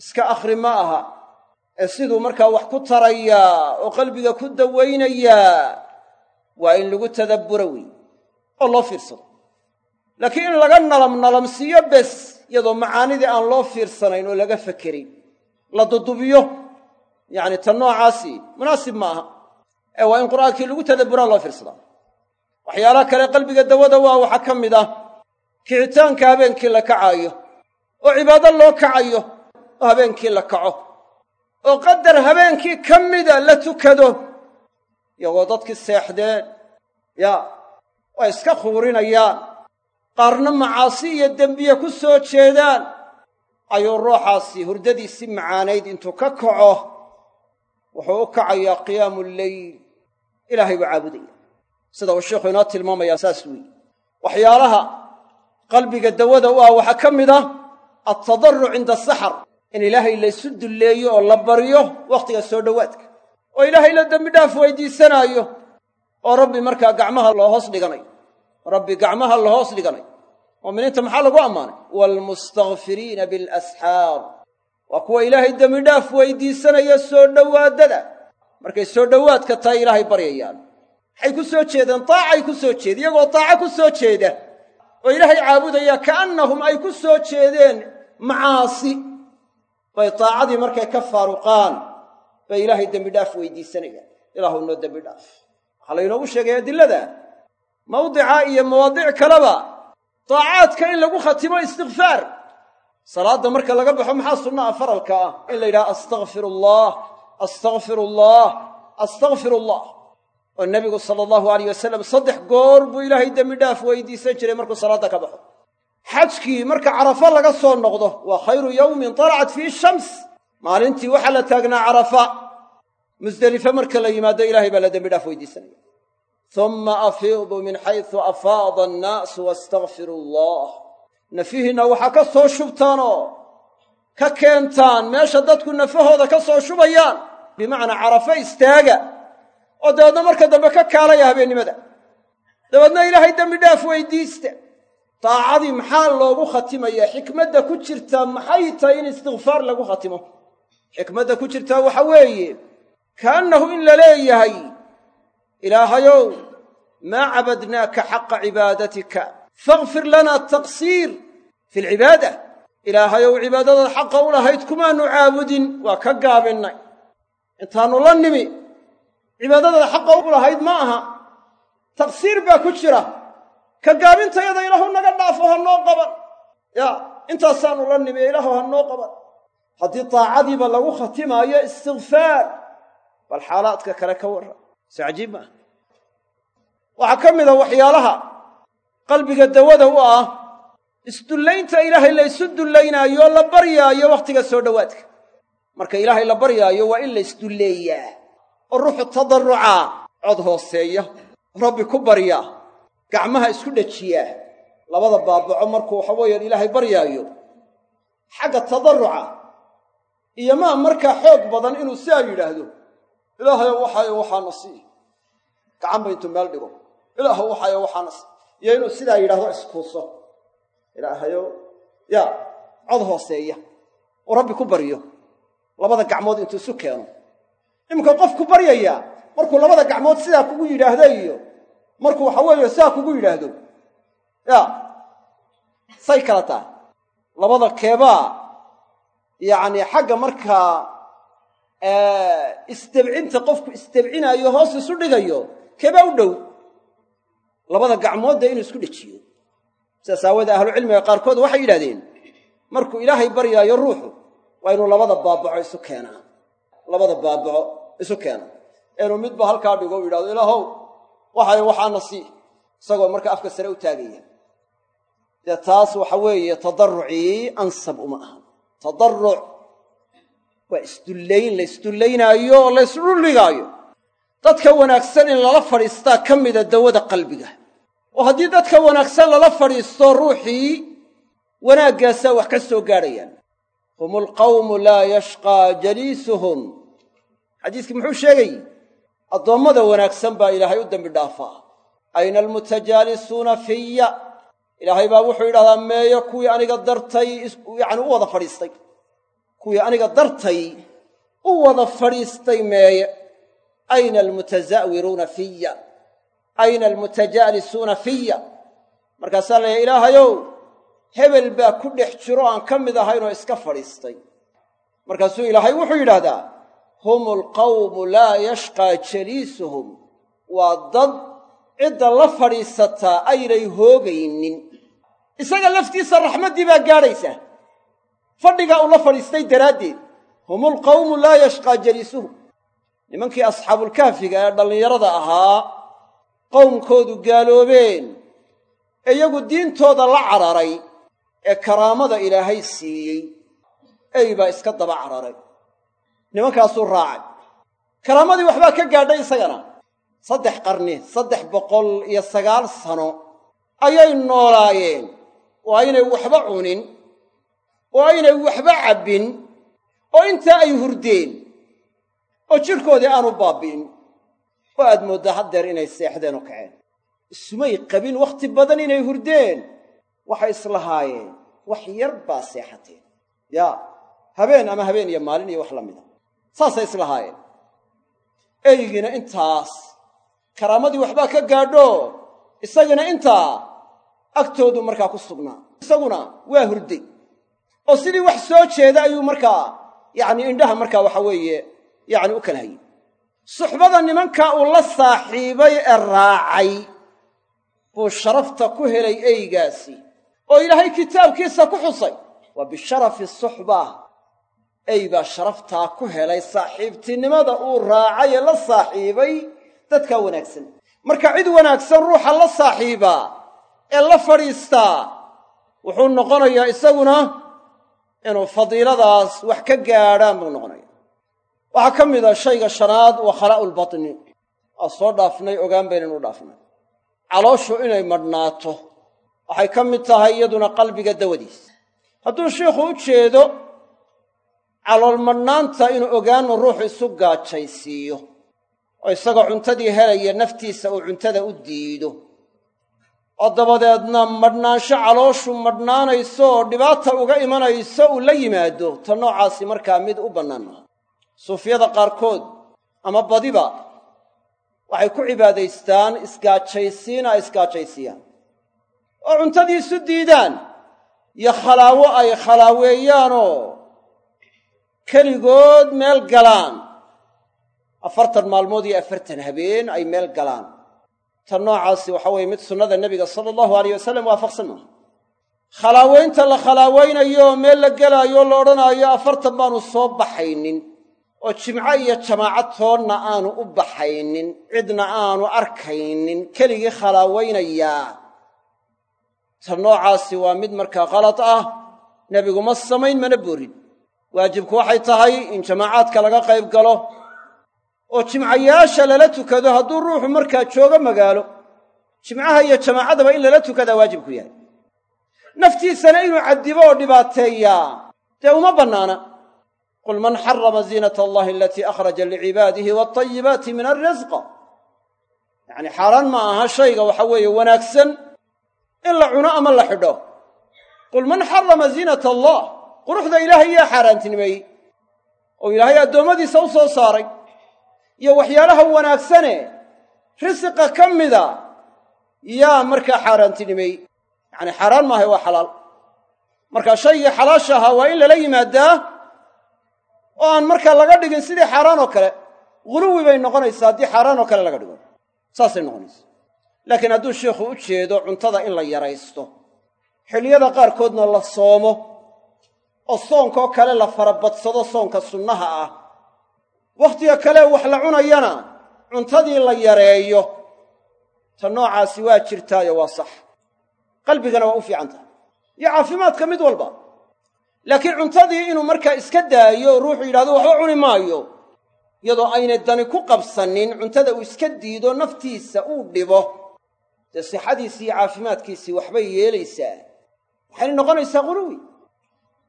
Iska akhri ma aha. Ee siduu markaa wax ku tarayaa oo qalbiga ku dawaynayaa waa in lagu tadabburo wey oo loo fiirsado. Laakiin in laga nalam nalamsiiyo bes iyadoo macaanidii aan loo fiirsanayn oo laga fekerin la dudubiyo yacni ta noocaasi munaasib ma aha ee waa in qur'aankii lagu tadabburaa loo fiirsadaa waxyaalaha kale qalbiga dawada waa waxaa ka mid ah. Kicitaanka habeenkii la kacaayo oo cibaado loo kacayo oo habeenkii la kaco oo qadar habeenkii ka mida la tukado iyagoo dadkii seexdeen ya way iska khuurinayaan. Qaarna macaasi iyo dembiye ku soo jeedaan. Ayuu ruuxaasi hurdadiisi macaanayd intuu ka kaco. Wuxuu u kacayaa qiyaamu lleyl ilaahay buu caabudaya sida uu sheikhu inoo tilmaamayaa saas weeye. Waxyaalaha qalbiga dawada u ah waxaa ka mid ah altadarruc cinda asaxar in ilaahay laysu dulleeyo oo la baryo wakhtiga soo dhowaadka. Oo ilaahay la dembi dhaaf weydiisanaayo. Oo rabbi markaa gacmaha loo hoos dhiganayo. Rabbi gacmaha la hoos dhiganayo. Mu'miniinta maxaa lagu ammaanay? Waalmustakfiriina bilasxaar. Waa kuwa ilaahay dembi dhaaf weydiisanaya soo dhowaadada markay soo dhowaadka tahay ilaahay baryayaan. Maxay ku soo jeedeen daacay ku soo jeeda iyagoo daaco ku soo jeeda. Oo ilaahay caabudaya ka'annahum ay ku soo jeedeen macaasi. Bay daacadii markay ka faaruqaan. Bay ilaahay dembi dhaaf weydiisanayaan. Ilaahu noo dembi dhaaf. Waxaa laynoogu sheegay adilada mawdica iyo mawaadic kaleba daacaadka in lagu khatimo istikfaar salaadda marka laga baxo maxaa sunnaha faralka ah? In la yidhaha astakfir allah astakfir allah astakfir allah oo nebigu sala allahu alayh wasalam saddex goor buu ilaahay dembi dhaaf weydiisan jiray markuu salaadda ka baxo. Xajkii marka carafo laga soo noqdo waa khayru yowmin talacat fiihi shams. Maalintii waxaa la taagnaa carafa musdelife marka la yimaado ilaahay baa la dembi dhaaf weydiisanaya uma afiidu min xaysu afaada annaasu waastakfiru allah nafihiinna waxaa ka soo shubtaanoo ka keentaan meesha dadku nafahooda ka soo shubayaan bimacnaa carafo istaaga oo dabeedna marka dambe ka kaalaya habeennimada. Dabeedna ilaahay dembi dhaaf weydiista daacadii maxaa loogu khatimayaa xikmadda ku jirtaa maxay tahay in istikfaar lagu khatimo? Xikmadda ku jirtaa waxa weeye kaannahu in la leeyahay ilaahayow maa cabadnaaka xaqa cibaadatika? Fakhfir lana taqsiir fi alcibaada ilaahayow cibaadadaad xaqa u lahayd kumaannu caabudin waa ka gaabinnay intaannu la nimi. Cibaadadaad xaqa u lahayd ma aha. Taqsiir baa ku jira. Ka gaabintayada ilaahu naga dhaafo ha noo qaban yaa intaasaannu la nimi ilaahu ha noo qaban haddii daacadiiba lagu khatimaayo istikfaar bal xaalaadka kale ka warran. So cajiib maaha waxaa ka mid a waxyaalaha qalbiga dawada u ah. Isdullaynta ilaahay la ysu dullaynaayo la baryaayo wakhtiga soo dhowaadka marka ilaahay la baryaayo waa in la isdulleeyaa oo ruuxu tadarrucaa. Cod hooseeya rabbi ku baryaa gacmaha isku dhejiyaa labada baabaco markuu waxa weeyaan ilaahay baryaayo xagga tadarruca iyo maa markaa xoog badan inuu sidaa yidhaahdo ilaahayow waxaayo waxaana sii. Gacanba intuu meel dhigo ilaahow waxaayo waxaana sii. Iyo inuu sidaa yidhahdo iskuuso. Ilaahayow yaa cod hooseeya uu rabbi ku baryo labada gacmood intuu isu keeno. Iminka qofku baryayaa markuu labada gacmood sidaa kugu yidhaahdo iyo markuu waxa weeye sidaa kugu yidhaahdo. Yaa say kala tahay. Labada keebaa yacni xagga markaa isdebcinta qofku isdebcinaayo hoos isu dhigayo keebaa u dhow. Labada gacmoodda inuu isku dhejiyo. Sidaas aawoodee ahlucilmiga qaarkood waxay yidhahdeen markuu ilaahay baryaayo ruuxu waa inuu labada baabaco isu keenaa. Labada baabaco isu keena inuu midba halkaa dhigo u yidhahdo ilaahow waxay waxaana sii. Isagoo marka afka sare u taagaya dee taas waxa weeye tadarrucii ansab uma aha. Tadarruc waa isdullayn la isdullaynaayo la ysdhulligaayo dadka wanaagsan in lala fadhiistaa ka mida dawada qalbiga. Oo haddii dadka wanaagsan lala fadhiisto ruuxii wanaaggaasaa wax ka soo gaadhayaan hum alqawmu laa yashqaa jaliisuhum xadiiskii muxuu sheegay addoommada wanaagsan baa ilaahay u dembi dhaafaa ayna almutajaalisuuna fiya ilaahay baa wuxuu yidhahdaa meeyo kuwii aniga dartay yacni u wada fadhiistay kuwii aniga dartay u wada fadhiistay meeye ayna almutasa'wiruuna fiya ayna almutajaalisuuna fiya markaasaa la yahay ilaahayow hebel baa ku dhex jiro aan ka mid ahaynoo iska fadhiistay. Markaasuu ilaahay wuxuu yidhaahdaa hum alqawmu laa yashqaa jaliisuhum. Waa dad cidda la fadhiisataa aynay hoogaynin. Isaga laftiisa raxmaddii baa gaadhaysa. Fadhigaa uu la fadhiistay daraaddeed hum alqawmu laa yashqaa jaliisuhum. Nimankii asxaabulkahfiga ee dhallinyarada ahaa qowmkoodu gaaloobeen ee iyagu diintooda la cararay ee karaamada ilaahay siiyey. Ey baa iska daba cararay. Nimankaasuu raacay. Karaamadii waxbaa ka gaadhay isagana. Saddex qarni saddex boqol iyo sagaal sano ayay noolaayeen. Oo aynay waxba cunin oo aynay waxba cabbin oo intaa ay hurdeen oo jidhkoodii aanu baabbi'in oo aad mooddaa haddeer inay seexdeen oo kaceen. Isumay qabin wakhti badan inay hurdeen waxay islahaayeen. Wax yar baa seexateen yaa habeen ama habeen iyo maalin iyo wax la mida. Saasay islahaayeen. Eygiina intaas. Karaamadii waxbaa ka gaadho. Isagina intaa. Agtoodu markaa ku sugnaa. Isaguna waa hurday oo sidii wax soo jeeda ayuu markaa yacni indhaha markaa waxa weeye yacni u kala hayay. Suxbada nimankaa uu la saaxiibay ee raacay. Buu sharafta ku helay eygaasi oo ilaahay kitaabkiisa ku xusay. Waa bisharafi suxba ey baa sharaftaa ku helay saaxiibtinimada uu raacay ee la saaxiibay dadkaa wanaagsan. Marka cid wanaagsan ruuxa la saaxiibaa ee la fadhiistaa wuxuu noqonayaa isaguna inuu fadiiladaas wax ka gaadhaan buu noqonaya waxaa ka mid a shayga shanaad waa khalaa'u lbatni waa soo dhaafnay ogaan baynaynu u dhaafnay. Calooshu inay madhnaato waxay ka mid tahay iyaduna qalbiga dawadiis. Hadduu shiikhu u jeedo calool madhnaanta inuu ogaanu ruuxu isu gaajaysiiyo oo isagoo cuntadii helaya naftiisa uu cuntada u diido. Oo dabadeedna madhnaansho calooshu madhnaanayso oo dhibaata uga imanayso uu la yimaado ta noocaasi markaa mid u bannaan. Maaha suufyada qaarkood ama badiba waxay ku cibaadaystaan isgaajaysiin ay isgaajaysiiyaan oo cuntadii isu diidaan. Iyo khalaawo ay khalaaweeyaanoo keligood meel galaan. Afartan maalmood iyo afartan habeen ay meel galaan. Ta noocaasi waxa weeye mid sunnada nebiga sala allahu alayh wasalam waafaqsan maaha. Khalaaweynta la khalaaweynayo meel la gelaayo la odhanaayo afartan baanu soo baxaynin. Oo jimco iyo jamaaco toonna aanu u baxaynin. Cidna aanu arkaynin. Keligii khalaaweynayaa ta noocaasi waa mid markaa qalad ah nebigu ma samayn mana borin waajibku waxay tahay in jamaacaadka laga qayb galo oo jimcayaasha lala tukado hadduu ruuxu markaa joogo magaalo. Jimcaha iyo jamaacadaba in lala tukadaa waajib ku yahay. Naftiisana inuu caddibo oo dhibaateeyaa dee uma bannaana. Qul man xarama ziinata allahi alatii akhraja licibaadihi waatayibaati min alrisq yacni xaaraan ma aha shayga waxa weeye wanaagsan in la cuno ama la xidho. Qul man xarama ziinata allah? Quruxda ilaahay yaa xaaraantinimeeyey oo ilaahay addoommadiisa u soo saaray. Iyo waxyaalaha wanaagsane risiqa ka mida yaa markaa xaaraantinimeeyey yacni xaaraan maahay waa xalaal. Marka shaygii xalaasha ahaa waa in lala yimaadaa oo aan markaa laga dhigin sidii xaaraan oo kale. Guluwi bay noqonaysaa haddii xaaraan oo kale laga dhigo. Saasay noqonaysa laakiin hadduu sheikhu u jeedo cuntada in la yaraysto xilliyada qaarkoodna la soomo oo soonkoo kale la farabadsado soonka sunnaha ah wakhtiga kale wax la cunayana cuntadii la yareeyo ta noocaasi waa jirtaayo waa sax. Qalbigana waa u fiican tahay. Iyo caafimaadka mid walba. Laakiin cuntadii inuu markaa iska daayo ruuxuu yidhahdo waxba cuni maayo. Iyadoo aynay dani ku qabsanin cuntada uu iska diido naftiisa uu dhibo dee sixadiisii iyo caafimaadkiisii waxbay yeelaysaa. Waxayna noqonaysaa quluwi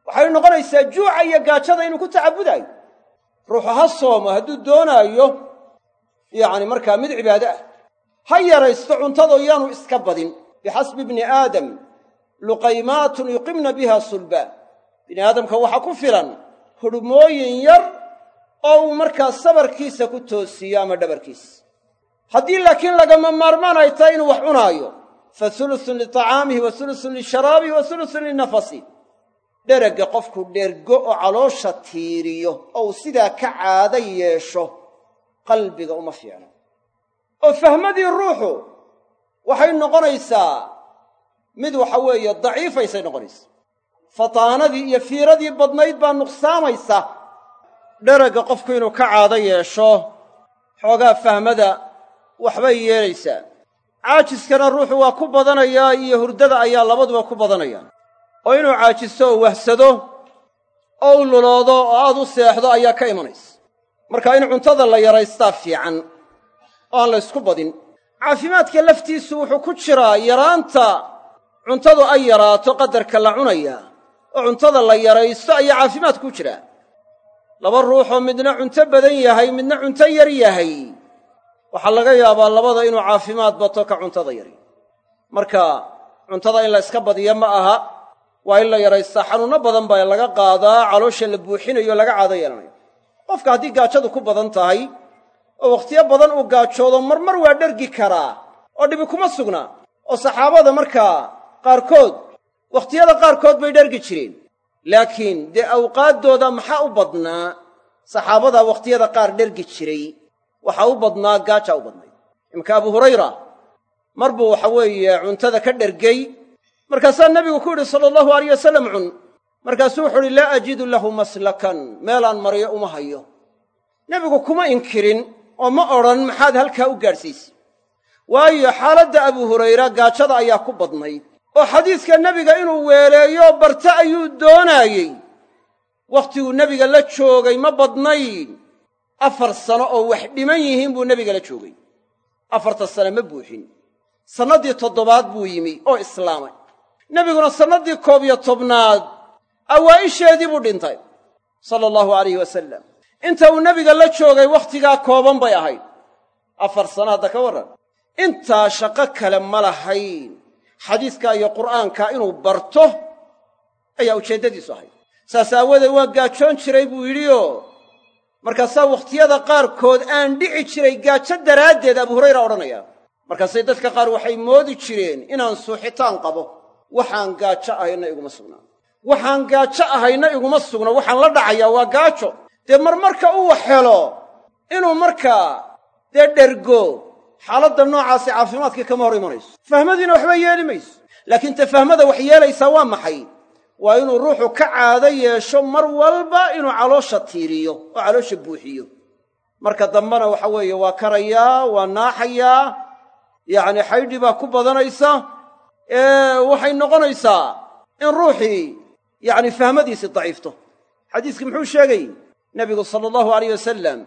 waxayna noqonaysaa juuca iyo gaajada inuu ku tacabudaayo. Ruuxu ha soomo hadduu doonaayo yacni markaa mid cibaado ah. Ha yaraysto cuntadoo yaanu iska badin. Bixasbi ibni aadam luqaymaatun yuqimna biha sulba. Bini aadamka waxaa ku filan hudhmooyin yar oo uu markaa sabarkiisa ku toosiyo ama dhabarkiisa haddii laakiin lagama maarmaan ay tahay inuu wax cunaayo fa hulusun liطacaamihi wa hulusun lisharaabihi wa hulusun linafasi dheragga qofku dhergo oo caloosha tiiriyo oo uu sidaa ka caado yeesho qalbiga uma fiicno oo fahmadii ruuxu waxay noqonaysaa mid waxa weeye daciifaysay noqonaysaa. Fataanadii iyo fiiradii badnayd baa nuqsaamaysa. Dheragga qofku inuu ka caado yeesho xoogaa fahmada waxbay yeelaysaa. Caajiskana ruuxu waa ku badanayaa iyo hurdada ayaa labaduba ku badanayaan oo inuu caajisto oo wahsado oo u luloodo oo aad u seexdo ayaa ka imanaysa. Marka in cuntada la yaraystaa fiican oo aan la ysku badin. Caafimaadka laftiisu wuxuu ku jiraa yaraanta. Cuntadu ay yaraato qadarka la cunayaa oo cuntada la yaraysto ayaa caafimaad ku jiraa laba ruuxoo midna cunto badan yahay midna cunto yar yahay waxaa laga yaabaa labada inuu caafimaad bato ka cuntada yari. Marka cuntada in la iska badiyo ma aha waa in la yaraystaa xanuunno badan baa laga qaadaa caloosha la buuxinayo laga caado yeelanayo. Qofka haddii gaajadu ku badan tahay oo wakhtiyo badan uu gaajoodo marmar waa dhergi karaa oo dhibi kuma sugnaa oo saxaabada markaa qaarkood wakhtiyada qaarkood bay dhergi jireen. Laakiin dee awqaaddooda maxaa u badnaa? Saxaabadaa wakhtiyada qaar dhergi jiray waxaa u badnaa gaajaa u badnayd imka abu hurayra mar buu waxa weeye cuntada ka dhergey markaasaa nebigu ku yidhi sala allahu alayh wasalam cun. Markaasuu wuxu uhi laa ajidu lahu maslakan meelaan maryo uma hayo. Nebigu kuma inkirin oo ma odhan maxaad halkaa u gaadhsiisay waayo xaaladda abu hurayra gaajada ayaa ku badnayd. Oo xadiiska nebiga inuu weeleeyo barta ayuu doonaayey wakhtiguu nebiga la joogay ma badnayn afar sano oo wax dhiman yihiin buu nebiga la joogay. Afarta sane ma buuxin. Sannaddii toddobaad buu yimi oo islaamay. Nebiguna sannaddii koob iyo tobnaad awaa'isheedii buu dhintay sala allahu alayhi wasalam inta uu nebiga la joogay wakhtigaa kooban bay ahayd. Afar sano hadda ka warran. Intaa shaqo kale ma lahayn. Xadiiskaa iyo qur'aankaa inuu barto ayaa ujeeddadiisu ahayd. Saas aawadeed waa gaajoon jiray buu yidhioo markaasaa wakhtiyada qaarkood aan dhici jiray gaajo daraaddeed abu hurayra odhanaya markaasay dadka qaar waxay moodi jireen inaan suuxitaan qabo waxaan gaajo ahayna iguma sugnaa waxaan gaajo ahayna iguma sugno waxaan la dhacayaa waa gaajo. Dee marmarka uu helo inuu markaa dee dhergo xaaladda noocaasi caafimaadkii kama hor imanayso fahmadiina waxba yeeli mayso. Laakiin te fahmada wax yeelaysaa waa maxay waa inuu ruuxu ka caado yeesho mar walba inuu caloosha tiiriyo oo caloosha buuxiyo. Marka dambena waxa weeye waa karayaa waa naaxayaa yacni xaydhi baa ku badanaysa. Waxay noqonaysaa in ruuxii yacni fahmadiisii daciifto. Xadiiskii muxuu sheegayey nebigu sala allahu alayh wasalam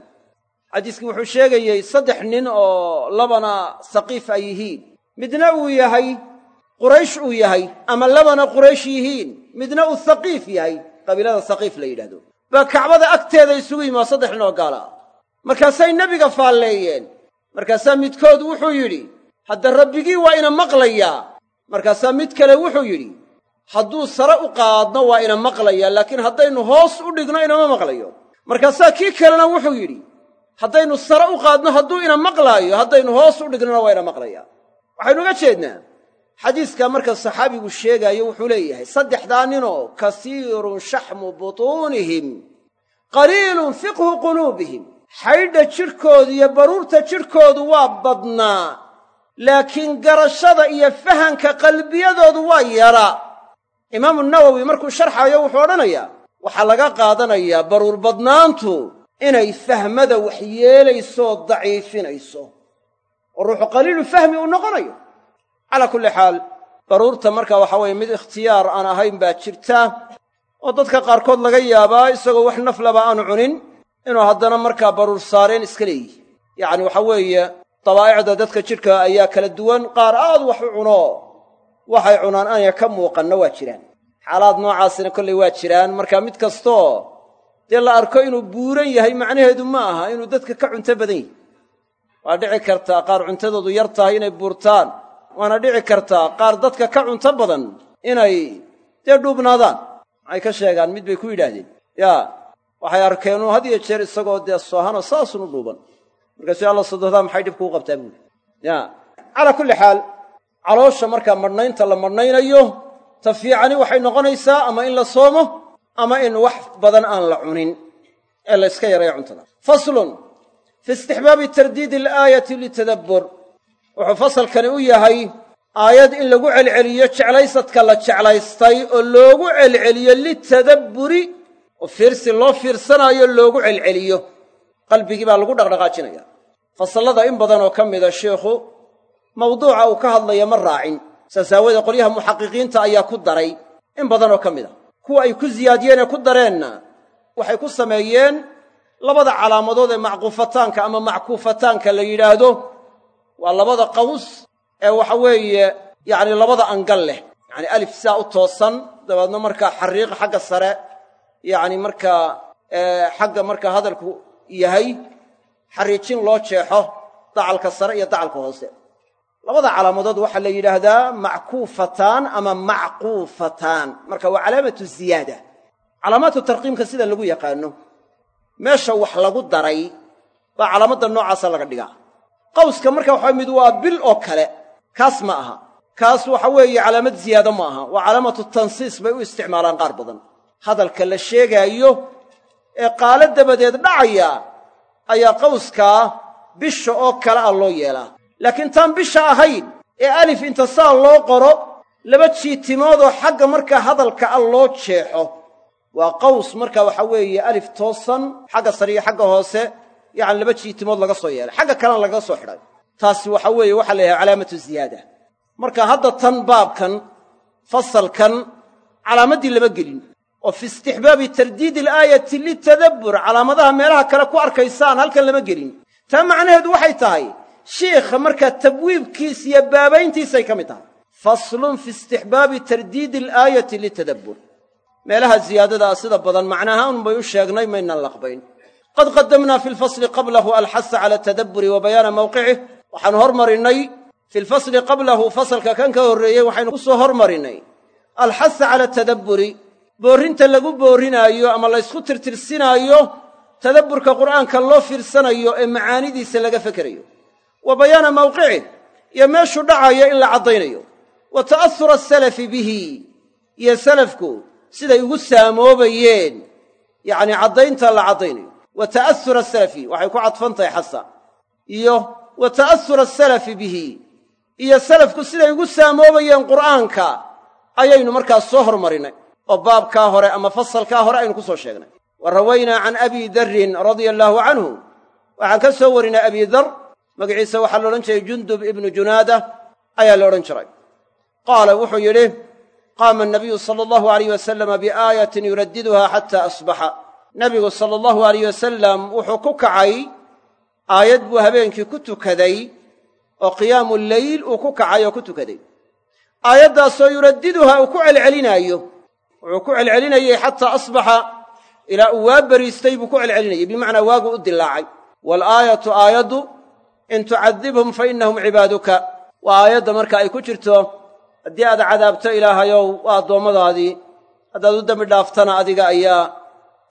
xadiiskii wuxuu sheegayey saddex nin oo labana saqiif ay yihiin. Midna uu yahay quraysh uu yahay ama labana quraysh yihiin midna uu haqiif yahay qabiilada haqiif la yidhahdo baa kacbada agteeda isugu yimi waa saddex nin oo gaala. Ah markaasay nebiga faalleeyeen. Markaasaa midkood wuxuu yidhi hadda rabbigii waa ina maqlayaa. Markaasaa mid kale wuxuu yidhi hadduu sare u qaadno waa ina maqlayaa laakiin haddaynu hoos u dhigno inama maqlayo. Markaasaa kii kalena wuxuu yidhi haddaynu sare u qaadno hadduu ina maqlaayo haddaynu hoos u dhignona waa ina maqlayaa. Waxaynu uga jeednaa xadiiskaa marka saxaabigu sheegaayo wuxuu leeyahay saddexdaa ninoo kasiirun shaxmu butuunihim qaliilun fiqhu quluubihim. Xaydha jidhkoodu iyo baruurta jidhkoodu waa badnaa laakiin garashada iyo fahanka qalbiyadoodu waa yaraa imaamu nawowi markuu sharxaayo wuxuu odhanayaa waxaa laga qaadanayaa baruur badnaantu inay fahmada wax yeelaysooo daciifinayso. Oo ruuxu qaliilu fahmi uu noqonayo calaa kulli xaal baruurta marka waxa weeye mid ikhtiyaar aan ahayn baa jirta oo dadka qaarkood laga yaabaa isagoo wax naflaba aanu cunin inuu haddana markaa baruur saareen iska leeyihi. Yacni waxa weeye dabaa'icda dadka jidhka ayaa kala duwan qaar aad wax u cuno waxay cunaan aanay ka muuqanna waa jiraan. Xaalaad noocaasina kollay waa jiraan marka mid kastoo dee la arko inuu buuran yahay macnaheedu ma aha inuu dadka ka cunto badan yahay. Waa dhici kartaa qaar cuntadoodu yar tahay inay buurtaan waana dhici kartaa qaar dadka ka cunto badan inay dee dhuubnaadaan. Maxay ka sheegaan mid bay ku yidhaahdeen. Yaa waxay arkeenuu had iyo jeer isagoo dee soohanoo saasun u dhuuban. Markaasuu alla sodohdaa maxay dhib kuu qabtaa buuli ya calaa kulli xaal caloosha markaa madhnaynta la madhnaynayo ta fiicani waxay noqonaysaa ama in la soomo ama in wax badan aan la cunin ee la yska yaraya cuntada. Faslun fi istixbaabi tardiidi alaayati litadabbur wuxuu fasalkani u yahay aayad in lagu celceliyo jeclaysadka la jeclaystay oo loogu celceliyo litadabburi oo fiirsi loo fiirsanaayo loogu celceliyo. Qalbigii baa lagu dhaqdhaqaajinaya. Fasallada in badan oo ka mida sheikhu mawduuca uu ka hadlaya ma raacin. Saas aawoodee qolyaha muxaqiqiinta ayaa ku daray in badan oo ka mid a. Kuwa ay ku siyaadiyeen ee ku dareenna waxay ku sameeyeen labada calaamadood ee macquufataanka ama mackuufataanka la yidhaahdo waa labada qaws ee waxa weeye yacni labada angal leh. Yacni alif saa u toosan dabeedna markaa xariiq xagga sare yacni markaa xagga markaa hadalku yahay xariijin loo jeexo dacalka sare iyo dacalka hoose. Labada calaamadood waxaa la yidhaahdaa mackuufataan ama macquufataan marka waa calaamatu ziyaada. Calaamaatu tarqiimka sida lagu yaqaano meesha wax lagu daray baa calaamadda noocaasa laga dhigaa qawska marka waxa mid waa bil oo kale kaas ma aha. Kaas waxa weeye calaamad ziyaado ma aha. Waa calaamatu tansiis bay u isticmaalaan qaar badan. Hadalka la sheegaayo ee qaalo dabadeed dhacaya ayaa qawskaa bisha oo kale ah loo yeelaa. Laakiin taan bisha ahayn ee alif inta saa loo qoro laba jiitimoodoo xagga markaa hadalka ah loo jeexo. Waa qaws marka waxa weeye alif toosan xagga sare xagga hoose yacani laba jiitimood laga soo yeelay. Xagga kalena lagaga soo xidhay. Taasi waxa weeye waxaa la yidhaha calaamatu ziyaada. Marka hadda tan baabkan fasalkan calaamaddii lama gelin. Oo fi istixbaabi tardiidi alaayati litadabbur calaamadaha meelaha kale ku arkaysaan halkan lama gelin. Taa macnaheedu waxay tahay shiikha markaa tabwiibkiis iyo baabayntiisay ka mid tahay. Faslun fi istixbaabi tardiidi alaayati litadabbur. Meelaha ziyaadada ah sida badan macnaahaan bay u sheegnay maynan laqbayn qad qaddamnaa fi lfasli qablahu alxasa cala atadabburi wa bayaana mawqicih waxaanu hormarinnay fi lfasli qablahu fasalka kan ka horreeyey waxaynu ku soo hormarinnay alxasa cala atadabburi boorrinta lagu boorrinaayo ama laysku tirtirsinaayo tadabburka qur'aanka loo fiirsanayo ee macaanidiisa laga fekerayo wa bayaana mawqicih iyo meeshuu dhacayo in la caddaynayo wa ta'asura asalafi bihi iyo salafku siday ugu saamoobayeen yacni caddaynta la caddaynayo wa ta'asura asalafi waxay ku cadfan tahay xasa iyo wa ta'asura asalafi bihi iyo salafku siday ugu saamoobayeen qur'aanka ayaynu markaas soo hormarinay oo baabkaa hore ama fasalkaa hore aynu ku soo sheegnay. Wa rawaynaa can abi darrin radia allaahu canhu waxaan ka soo warinay abi dar magaciisa waxaa la odhan jiray jundub ibnu junaada ayaa la odhan jiray. Qaala wuxuu yidhi qaama anabiyu sala allahu alayh wasalama biaayatin yuraddiduha xata asbaxa nebigu sala allahu alayh wasalam wuxuu ku kacay aayad buu habeenkii ku tukaday oo qiyaamu leyl uu ku kacay oo ku tukaday. Aayaddaasoo yuraddiduha uu ku celcelinaayo wuxuu ku celcelinayey xataa asbaxa ilaa uu waa beriistay buu ku celcelinayey bimacnaa waagu u dilaacay waalaayatu aayaddu in tucadibhum fa innahum cibaaduka. Waa aayadda marka ay ku jirto haddii aad cadaabto ilaahayow waa addoommadaadii. Haddaad u dembi dhaaftana adiga ayaa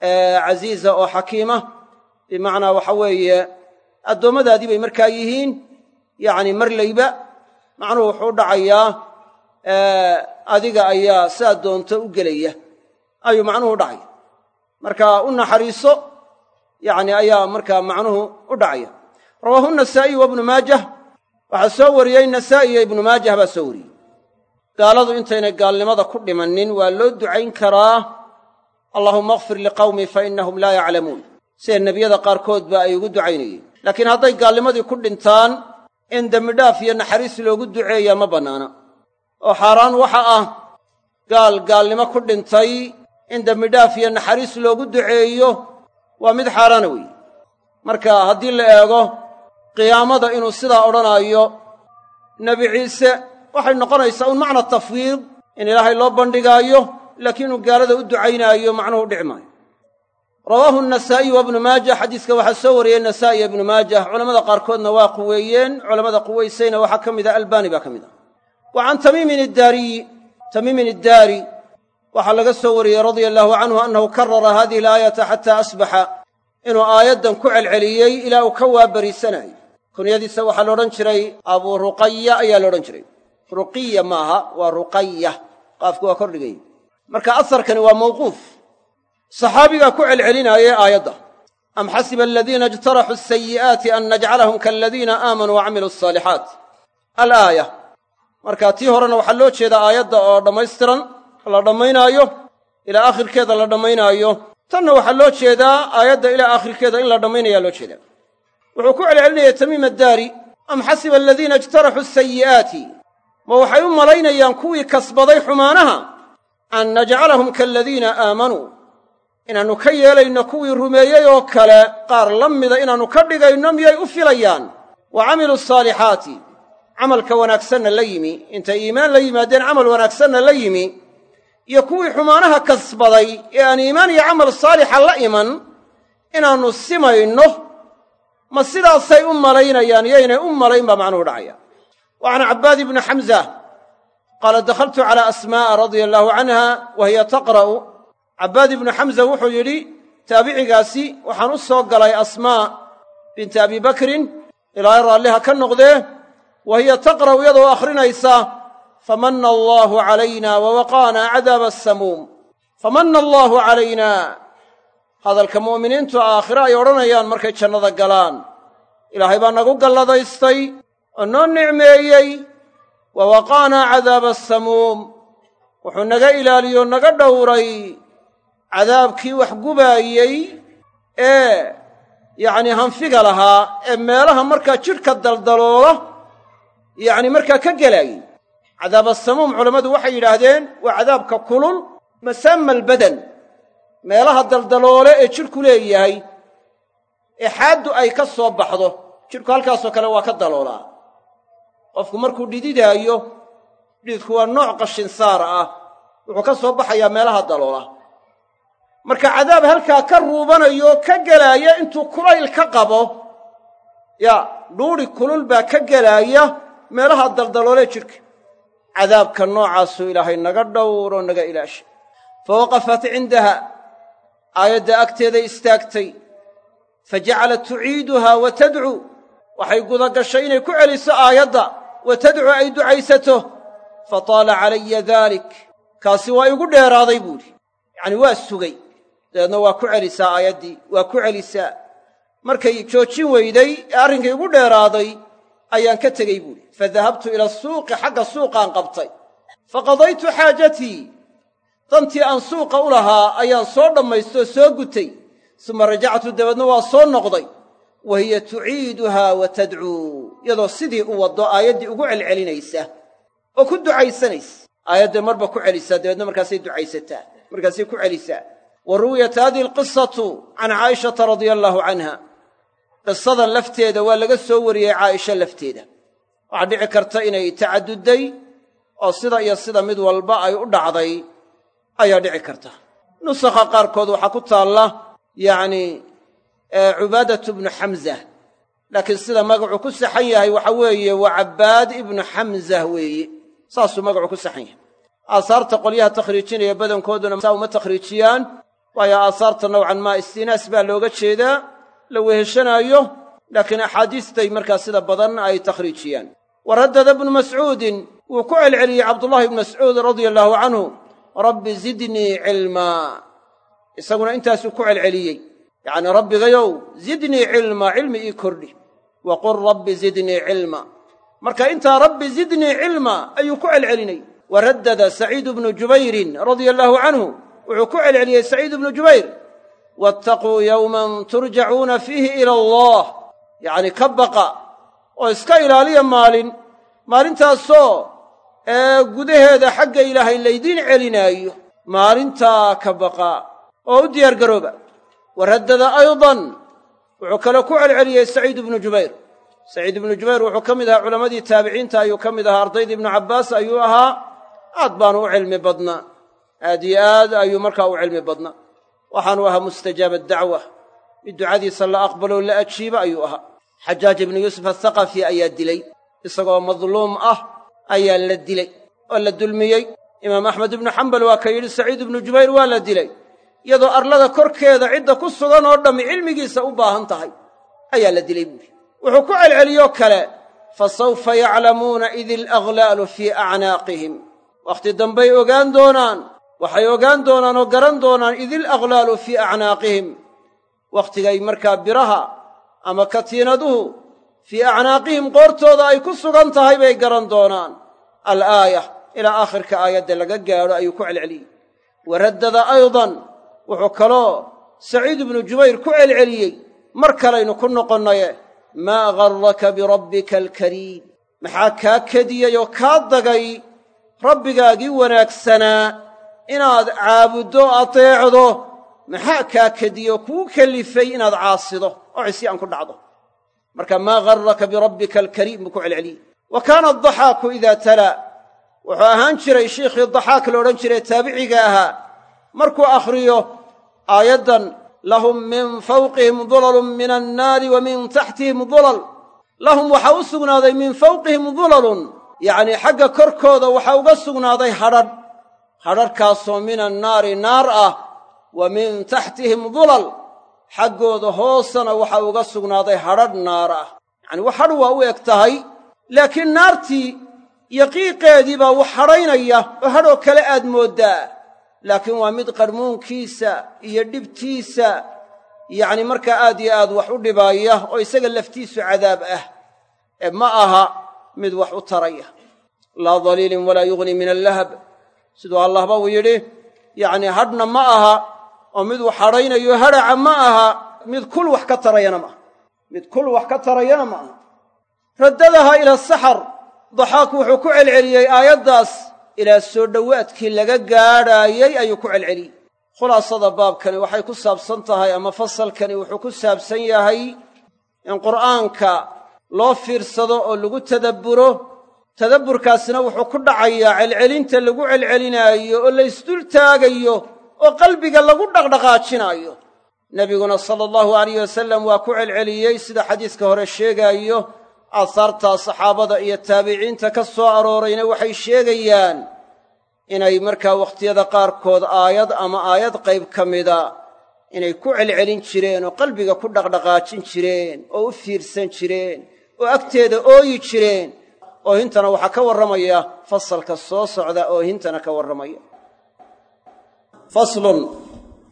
casiiza oo xakiima bimacnaa waxa weeye addoommadaadii bay markaa yihiin yacni marlayba macnuhu wuxuu dhacayaa adiga ayaa sidaad doonto u gelaya. Ayuu macnuhu u dhacaya. Marka u naxariiso yacni ayaa markaa macnuhu u dhacaya. Rawaahu nasaa'iy wa bnu maajah waxaa soo wariyey nasaa'i iyo ibnu maajah baa soo wariyey. Gaaladu intaynay gaalnimada ku dhimannin waa loo ducayn karaa allaahuma akfir liqawmii fa innahum laa yaclamuun sida nebiyada qaarkoodba ay ugu ducaynayeen. Laakiin hadday gaalnimadii ku dhintaan in dembidhaaf iyo naxariis loogu duceeyaa ma bannaana. Oo xaaraan waxa ah gaal gaalnimo ku dhintay in dembidhaaf iyo naxariis loogu duceeyo waa mid xaaraana weeye. Marka haddii la eego qiyaamada inuu sidaa odhanaayo nebi ciise waxay noqonaysaa un macna tafwiid in ilaahay loo bandhigaayo laakiin inuu gaalada u ducaynaayo macnuhu dhici maayo. Rawaahu nasaa'iy wa ibnu maajah xadiiska waxaa soo wariyey nasaa'i ibnu maajah. Culammada qaarkoodna waa quweeyeen culammada quwaysayna waxaa ka mid a albaani baa ka mid ah. Wa can tamiimin iddaariyi tamiimin iddaari waxaa laga soo wariyey radia allaahu canhu annahu karara hadihi alaayata xataa asbaxa inuu aayaddan ku celceliyey ilaa uu ka waabariisanaayo kunyadiisa waxaa la odhan jiray abuu ruqaya ayaa la odhan jiray. Ruqiya maaha waa ruqaya qaafku waa kordhigay marka asarkani waa mawquuf. Saxaabigaa ku celcelinaayee aayadda. Am xasiba aladiina ijtaraxuu asayi'aati an najcalahum kaaladiina aamanuu wa camiluu asaalixaat alaaya marka tii horena waxaa loo jeedaa aayadda oo dhammaystiran la dhammaynaayo ilaa aakhirkeeda la dhammaynaayo. Tanna waxaa loo jeedaa aayadda ilaa aakhirkeeda in la dhammaynayaa loo jeedaa. Wuxuu ku celcelinaya tamiim addaari am xasiba aladiina ijtaraxuu asayi'aati ma waxay u malaynayaan kuwii kasbaday xumaanaha an najcalahum kaaladiina aamanuu inaannu ka yeelayno kuwii rumeeyey oo kale qaar la mida inaannu ka dhigayno miyay u filayaan wa camiluu asaalixaati camalka wanaagsanna la yimi intay iimaan la yimaadeen camal wanaagsanna la yimi iyo kuwii xumaanaha kasbaday ee aan iimaan iyo camal saalixa la iman inaannu simayno ma sidaasay u malaynayaan yaynay u malayn baa macnuhu dhacaya wa can cabbaad ibni xamza qaala dakhaltu calaa asmaa'a radia allaahu canha wa hiya taqra'u cabbaad ibnu xamza wuxuu yidhi taabicigaasi waxaan u soo galay asmaa binti abi bakrin ilaahay raalliha ka noqdee wa hiya taqra'u iyadoo akhrinaysa famanna allaahu calayna wa waqaanaa cadaaba asamuum famanna allaahu calayna hadalka mu'miniintu aakhire ay odhanayaan markay jannada galaan ilaahay baa nagu galladaystay oo noo nicmeeyey wa waqaanaa cadaaba asamuum wuxuu naga ilaaliyo naga dhowray cadaabkii wax gubaayey ee yacnii hanfiga lahaa ee meelaha markaa jidhka daldaloola yacni markaa ka gelaayey cadaab asamuum culammadu waxay yidhaahdeen waa cadaabka kulul masaama albadan meelaha daldaloole ee jidhku leeyahay ee xaaddu ay ka soo baxdo jidhku halkaasoo kale waa ka daloolaa qofku markuu dhididaayo dhididku waa nooc qashinsaar ah. Wuxuu ka soo baxayaa meelaha daloola marka cadaab halkaa ka ruubanayo ka gelaaya intuu kulayl ka qabo yaa dhuudhi kulul baa ka gelaaya meelaha daldaloolee jidhka cadaabka noocaasuu ilaahay naga dhowroo naga ilaashay fa waqafat cindaha. Aayadda agteeday istaagtay. Fa jacalat tuciiduhaa wa tadcuu. Waxay gudagashay inay ku celiso aayadda wa tadcuu ay ducaysato fa taala calaya daalik kaasi waa igu dheeraaday buudhi yacanii waa sugay. Dabeedna waa ku celisaa aayaddii waa ku celisaa. Markay joojin weyday ee arrinkii igu dheeraaday ayaan ka tegey buuhi fa dahabtu ila asuuqi xagga suuqaan qabtay. Fa qadaytu xaajatii dantii aan suuqa u lahaa ayaan soo dhammaystoo soo gutay. Suma rajactu dabeedna waa soo noqday. Wa hiya tuciiduhaa wa tadcuu iyadoo sidii u waddo aayaddii ugu celcelinaysa oo ku ducaysanaysa. Aayadday marba ku celisaa dabeedna markaasay ducaysataa. Markaasay ku celisaa. Wa ruwiyat hadihi alqisatu can caa'ishata radia allaahu canha. Qisadan lafteeda waa laga soo wariyey caaisha lafteeda. Waxaa dhici karta inay tacadudday oo sida iyo sida mid walba ay u dhacday ayaa dhici karta. Nusakha qaarkood waxaa ku taalla yacnii cubaadatu bnu xamza laakiin sida magacu ku saxan yahay waxa weeye waa cabbaad ibnu xamza weeye saasuu magacu ku saxan yahay. Aasaarta qolyaha takhriijinaya badankooduna saa uma takhriijiyaan waayo aasaarta nowcan maa istinaas baa looga jeedaa la weheshanaayo laakiin axaadiistay markaa sida badan ay takhriijiyaan wa raddada ibnu mascuudin wuu ku celceliyey cabdullahi ibnu mascuud radia allaahu canhu rabbi zidnii cilmaa isaguna intaasuu ku celceliyey yacnii rabbigayow zidnii cilmaa cilmi ii kordhi. Wa qul rabbi zidnii cilma. Marka intaa rabbi zidnii cilma ayuu ku celcelinay. Wa raddada saciidu bnu jubayrin radia allaahu canhu wuxuu ku celceliyey saciid ibnu jubayr. Waataquu yowman turjacuuna fiihi ila allah. Yacni ka baqa oo iska ilaaliya maalin. Maalintaasoo ee gudaheeda xagga ilaahay laydiin celinaayo maalintaa ka baqa oo u diyaargarooba wa raddada aydan wuxuu kale ku celceliyey saciid ibnu jubayr. Saciid ibnu jubayr wuxuu ka mid ahaa culammadii taabiciinta ayuu ka mid ahaa ardaydii ibnu cabbaas ayuu ahaa aad baanu u cilmi badnaa aad iyo aad ayuu markaa u cilmi badnaa waxaanu ahaa mustajaaba dacwa. Mid ducadiisa la aqbaloo la ajiibo ayuu ahaa. Xajaaj ibnu yuusuf athaqafi ayaa dilay. Isagoo madluum ah ayaa la dilay. Oo la dulmiyey. Imaam axmed ibnu xambal waa ka yidhi saciid ibnu jubayr waa la dilay iyadoo arlada korkeeda cidda ku sugan oo dhammi cilmigiisa u baahan tahay ayaa la dilay buuhi wuxuu ku celceliyoo kale fa sawfa yaclamuuna id ilaglaalu fii acnaaqihim wakhti dambay ogaan doonaan waxay ogaan doonaan oo garan doonaan id ilaglaalu fii acnaaqihim wakhtigay markaa biraha ama katiinaduhu fii acnaaqihim qoortooda ay ku sugan tahay bay garan doonaan. Alaaya ilaa aakhirka aayadda laga gaadho ayuu ku celceliyey. Wa raddada aydan wuxuu kaloo saciid ibnu jubayr ku celceliyey mar kalaynu ku noqonnaye maa garraka birabbika alkariim. Maxaa kaa kediyey oo kaa dagay rabbigaagii wanaagsanaa inaad caabuddo ateecdo. Maxaa kaa kediyoo kuu kellifay inaad caasido oo cisyaan ku dhacdo. Marka maa garraka birabbika alkariim buu ku celceliyey. Wa kaana adaxaaku idaa talaa wuxuu ahaan jiray shiikhii daxaak la odhan jiray taabiciga ahaa markuu akhriyo aayaddan lahum min fawqihim dulalun min annaari wa min taxtihim dulal. Lahum waxaa u sugnaaday min fawqihim dulalun. Yacnii xagga korkooda waxaa uga sugnaaday hadhadh. Hadhadhkaasoo min annaari naar ah wa min taxtihim dulal. Xaggooda hoosana waxaa uga sugnaaday hadhadh naar ah. Yacani wax hadh waa u eg tahay laakiin naartii iyo qiiqeedii baa wax hadhaynaya oo hadhoo kale aad mooddaa laakiin waa mid qarmuunkiisa iyo dhibtiisa yacni markaa aad iyo aad wax u dhibaaya oo isaga laftiisu cadaab ah ee ma aha mid wax u taraya. Laa daliilin walaa yughni min allahab. Siduu allahba uu yidhi yacnii hadhna ma aha oo mid wax hadhaynayo hadhaca ma aha mid kul wax ka tarayana ma aha. Mid kul wax ka tarayana ma aha. Raddadaha ila saxar daxaak wuxuu ku celceliyey aayaddaas ilaa soo dhowaadkii laga gaadhaayey ayuu ku celceliyey. Khulaasada baabkani waxay ku saabsan tahay ama fasalkani wuxuu ku saabsan yahay in qur'aanka loo fiirsado oo lagu tadabburo. Tadabburkaasina wuxuu ku dhacayaa celcelinta lagu celcelinaayo oo la ysdul taagayo oo qalbiga lagu dhaqdhaqaajinaayo. Nebiguna sala allahu alayh wasalam waa ku celceliyey sida xadiiska hore sheegaayo aahaartaa saxaabada iyo taabiciinta ka soo aroorayna waxay sheegayaan inay markaa wakhtiyada qaarkood aayad ama aayad qayb ka mida inay ku celcelin jireen oo qalbiga ku dhaqdhaqaajin jireen oo u fiirsan jireen oo agteeda ooyi jireen oohintana waxaa ka warramaya fasalka soo socda oohintana ka warramaya. Faslun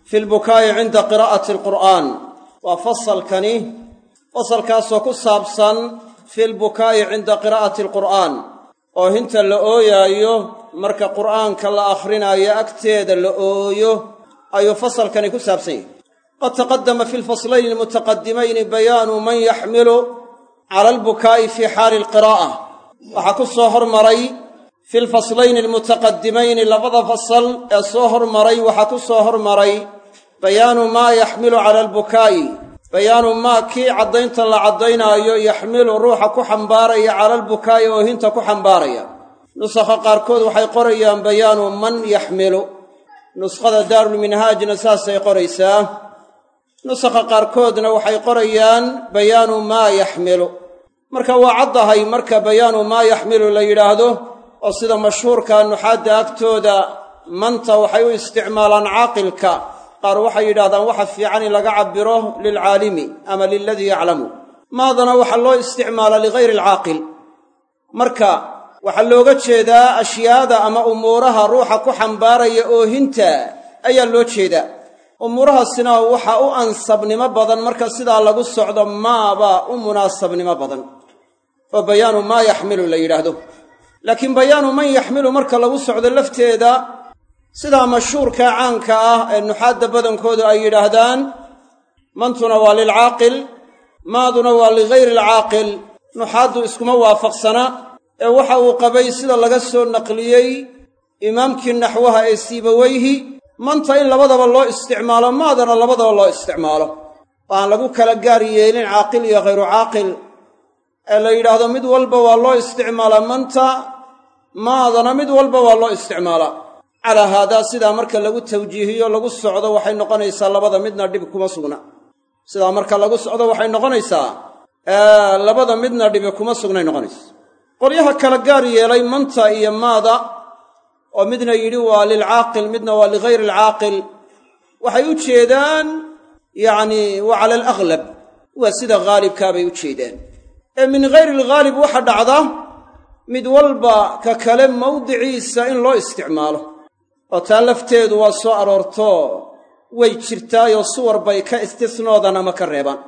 fi lbukaa'i cinda qiraa'ati alqur'aan. Waa fasalkani fasalkaasoo ku saabsan fi lbukaa'i cinda qiraa'ati alqur'aan. Oohinta la ooyaayo marka qur'aanka la akhrinayo agteeda la ooyo ayuu fasalkani ku saabsan yahay. Qad taqadama fi lfaslayni almutaqadimayni bayaanu man yaxmilu cala albukaa'i fii xaali alqiraa'a. Waxaa ku soo hormaray fi lfaslayni almutaqadimayni labada fasal ee soo hormaray waxaa ku soo hormaray bayaanu maa yaxmilu cala albukaa'i bayaanu maa kii caddaynta la caddaynaayo yaxmilu ruuxa ku xambaaraya cala albukaa'i oohinta ku xambaaraya. Nusakha qaarkood waxay qorayaan bayaanu man yaxmilu. Nuskhada daarulminhaajna saasay qoraysaa. Nusakha qaarkoodna waxay qorayaan bayaanu maa yaxmilu. Marka waa caddahay marka bayaanu maa yaxmilu la yidhaahdo oo sida mashhuurka nuxaadda agtooda manta waxay u isticmaalaan caaqilka qaar waxay yidhahdaan waxa fiican in laga cabbiro lilcaalimi ama liladii yaclamu. Maadana waxaa loo isticmaalaa ligayri alcaaqil. Marka waxaa looga jeedaa ashyaada ama umuuraha ruuxa ku xambaaraya oohinta ayaa loo jeedaa. Umuurahaasina waxa u ansabnimo badan marka sidaa lagu socdo maabaa u munaasabnimo badan. Oo bayaanu maa yaxmilu la yidhaahdo. Laakiin bayaanu man yaxmilu marka lagu socdo lafteeda sidaa mashhuurkaa caanka ah ee nuxaadda badankoodu ay yidhaahdaan mantuna waa lilcaaqil maaduna waa ligayri alcaaqil nuxaaddu iskuma waafaqsana ee waxa uu qabay sida laga soo naqliyey imaamkii naxwaha ee siibaweyhi manta in labadaba loo isticmaalo maadana labadaba loo isticmaalo. Oo aan lagu kala gaar yeelin caaqil iyo hayru caaqil ee la yidhaahdo mid walba waa loo isticmaalaa manta maadana mid walba waa loo isticmaalaa calaa haadaa sidaa marka lagu tawjiihiyo lagu socdo waxay noqonaysaa labada midna dhib kuma sugna. Sidaa marka lagu socdo waxay noqonaysaa labada midna dhibi kuma sugnay noqonaysa. Qolyaha kala gaar yeelay manta iyo maada oo midna yidhi waa lilcaaqil midna waa ligayri alcaaqil waxay u jeedaan yacni waa cala alaglab waa sida haalibkaa bay u jeedaan. Ee min hayri alghaalib waxa dhacda mid walba ka kale mawdiciisa in loo isticmaalo oo taa lafteedu waa soo aroorto way jirtaayoo suwar bay ka istisnoodan ama ka reebaan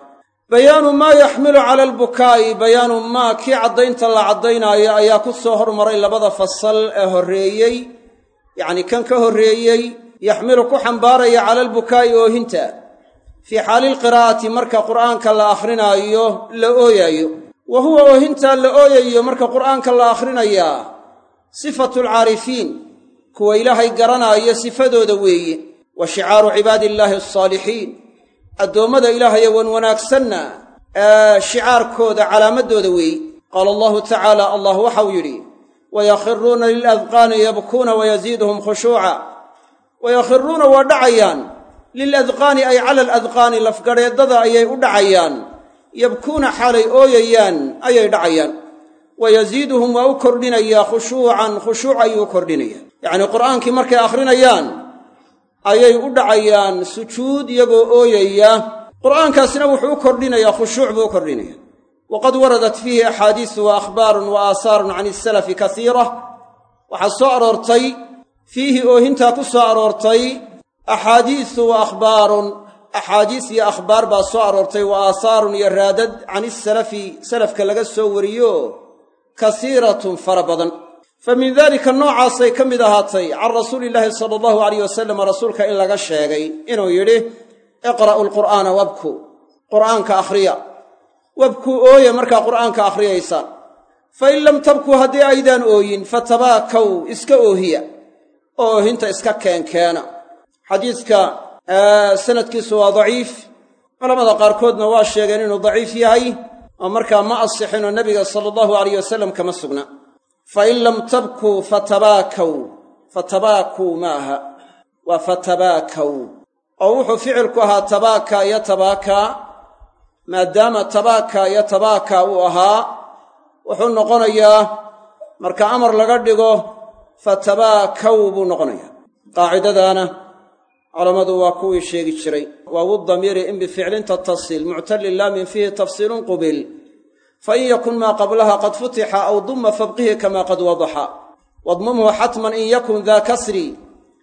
bayaanu maa yaxmilu cala albukaa'i bayaanu maa kii caddaynta la caddaynaayo ayaa ku soo hormaray labada fasal ee horreeyey yacnii kan ka horreeyey yaxmilu ku xambaaraya cala albukaa'i oohinta. Fii xaali lqiraa'ati marka qur'aanka la akhrinaayo la ooyaayo. Wa huwa oohintaa la ooyayo marka qur'aanka la akhrinayaa sifatu alcaarifiin kuwa ilaahay garanaayo sifadooda weeye. Wa shicaaru cibaadi illaahi alsaalixiin addoommada ilaahaye wan wanaagsanna ee shicaarkooda calaamadooda weeye. Qaala allahu tacaala allah waxau yidhi wayakhiruuna liladqaani yabkuuna wayaziiduhum khushuuca. Wayakhiruuna waa dhacayaan. Liladqaani ay cala aladqaani lafgadheeddada ayay u dhacayaan. Yabkuuna xaalay ooyayaan ayay dhacayaan. Wayaziiduhum waa u kordhinayaa khushuucan khushuuc ayuu kordhinaya yacnii qur'aankii markay akhrinayaan ayay u dhacayaan sujuud iyagoo ooyaya. Qur'aankaasina wuxuu u kordhinayaa khushuuc buu u kordhinaya waqad waradat fiihi axaadiisu wa akhbaarun wa aasaarun can isalafi kasiira waxaa soo aroortay fiihi oohintaa ku soo aroortay axaadiisu wa akhbaarun axaadiis iyo akhbaar baa soo aroortay wa aasaarun iyo raadad can isalafi salafka laga soo wariyo kasiiratun fara badan fa min daalika noocaasay ka mid ahaatay can rasuuli illaahi sala allahu alayh wasalam rasuulka in laga sheegay inuu yidhi iqra'u alqur'aana wabku. Qur'aanka akhriya. Wabkuu ooye markaa qur'aanka akhriyaysaan fa in lam tabkuu haddii aydaan ooyin fatabaakaw iska oohiya. Oo oohinta iska keenkeena. Xadiidka sanadkiisu waa daciif. Culamada qaarkoodna waa sheegeen inuu daciif yahay. Oo markaa ma asixinoo nebiga sala allahu alayh wasalam kama sugna fa in lam tabkuu fatabaakaw fatabaakuu ma aha waa fatabaakaw oo wuxuu ficilku ahaa tabaaka iyo tabaakaa maadaama tabaaka iyo tabaaka uu ahaa wuxuu noqonayaa marka amar laga dhigo fatabaakaw buu noqonayaa qaacidadaana culammadu waa kuwii sheegi jiray waawu damiiri in bificlin tattasil muctalin laamin fiihi tafsiilun qubil fain yakun maa qablaha qad futixa aw dumma fabqihi kama qad wadaxa. Wadmumhu xatman in yakun daa kasri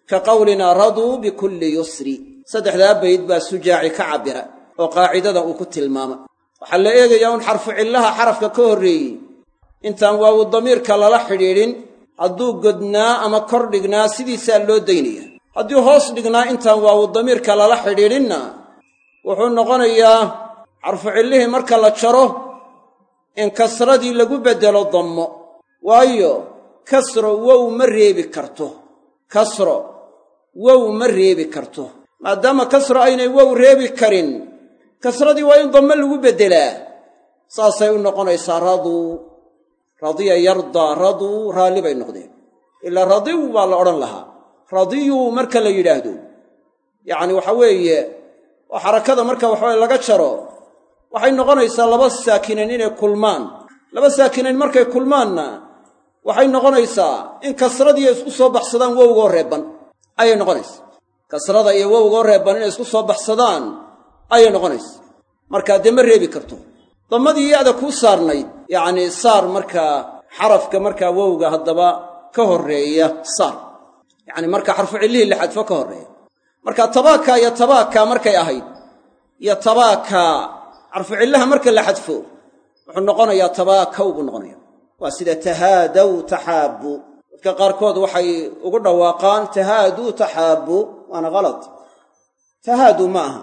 ka qowlina raduu bikulli yusri. Saddexdaa bayd baa sujaaci ka cabbira oo qaacidada uu ku tilmaama. Waxaa la eegayaa un xarfu cillaha xarafka ka horreeyey. Intaan waawu damiirka lala xidhiidhin hadduu godnaa ama kor dhignaa sidiisaa loo daynaya haddii hoos dhignaa intaan waawu damiirka lala xidhiidhinna wuxuu noqonayaa xarfu marka la jaro in kasradii lagu beddelo dammo. Waayo kasro wow ma reebi karto. Kasro wow ma reebi karto. Maadaama kasro aynay wow reebi karin kasradii waa in damme lagu beddelaa. Saasay u noqonaysaa raduu radiya yardaa raduu raalli bay noqdeen. Ilaa radiw baa la odhan lahaa. Radiyuu marka la yidhaahdo. Yacni waxa weeye oo xarakada marka waxaweye laga jaro waxay noqonaysaa laba saakinayn inay kulmaan. Laba saakinayn markay kulmaanna waxay noqonaysaa in kasradiiyo isku soo baxsadaan wowgoo reebban ayay noqonaysaa. Kasrada iyo wowgoo reebban inay isku soo baxsadaan ayay noqonaysaa. Markaa dee ma reebi karto dammadii yaada kuu saarnayd yacnii saar markaa xarafka markaa wowga haddaba ka horreeya saar. Yacni marka xarfu cillihii la xadfo ka horreeya. Marka tabaaka iyo tabaaka markay ahayd iyo tabaaka xarfu cillaha marka la xadfo wuxuu noqonayaa tabaakaw buu noqonaya waa sida tahaadaw taxaabbu dadka qaarkood waxay ugu dhawaaqaan tahaaduu taxaabbu waana halad tahaaduu ma aha.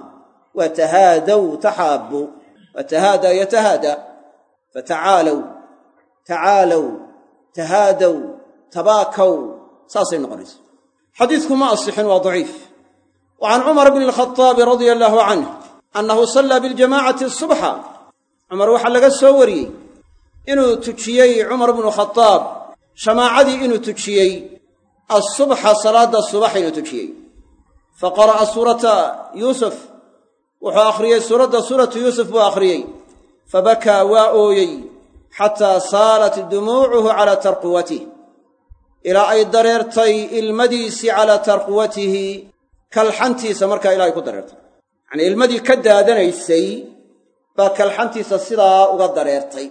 Waa tahaadaw taxaabbu waa tahaadaa yatahaada fatacaalow tacaalow tahaadaw tabaakaw. Saasay noqonaysa xadiidku ma asixin waa daciif. Wa can cumar bni alkhaaabi radia allaahu canh annahu sallaa biljamacati subxa cumar waxaa laga soo wariyey inuu tujiyey cumar bnu khadaab jamaacadii inuu tujiyey asubxa salaadda subax inuu tujiyey. Fa qara'a suurata yuusuf. Wuxuu akhriyey suuradda suuratu yuusuf buu akhriyey. Fabakaa waa ooyey xataa saalat dumuucuhu calaa tarquwatih ilaa ay dareertay ilmadiisii calaa tarquwatihi kalxantiisa markaa ilaa ay ku dareertay yacnii ilmadii ka daadanaysay baa kalxantiisa sidaa uga dareertay.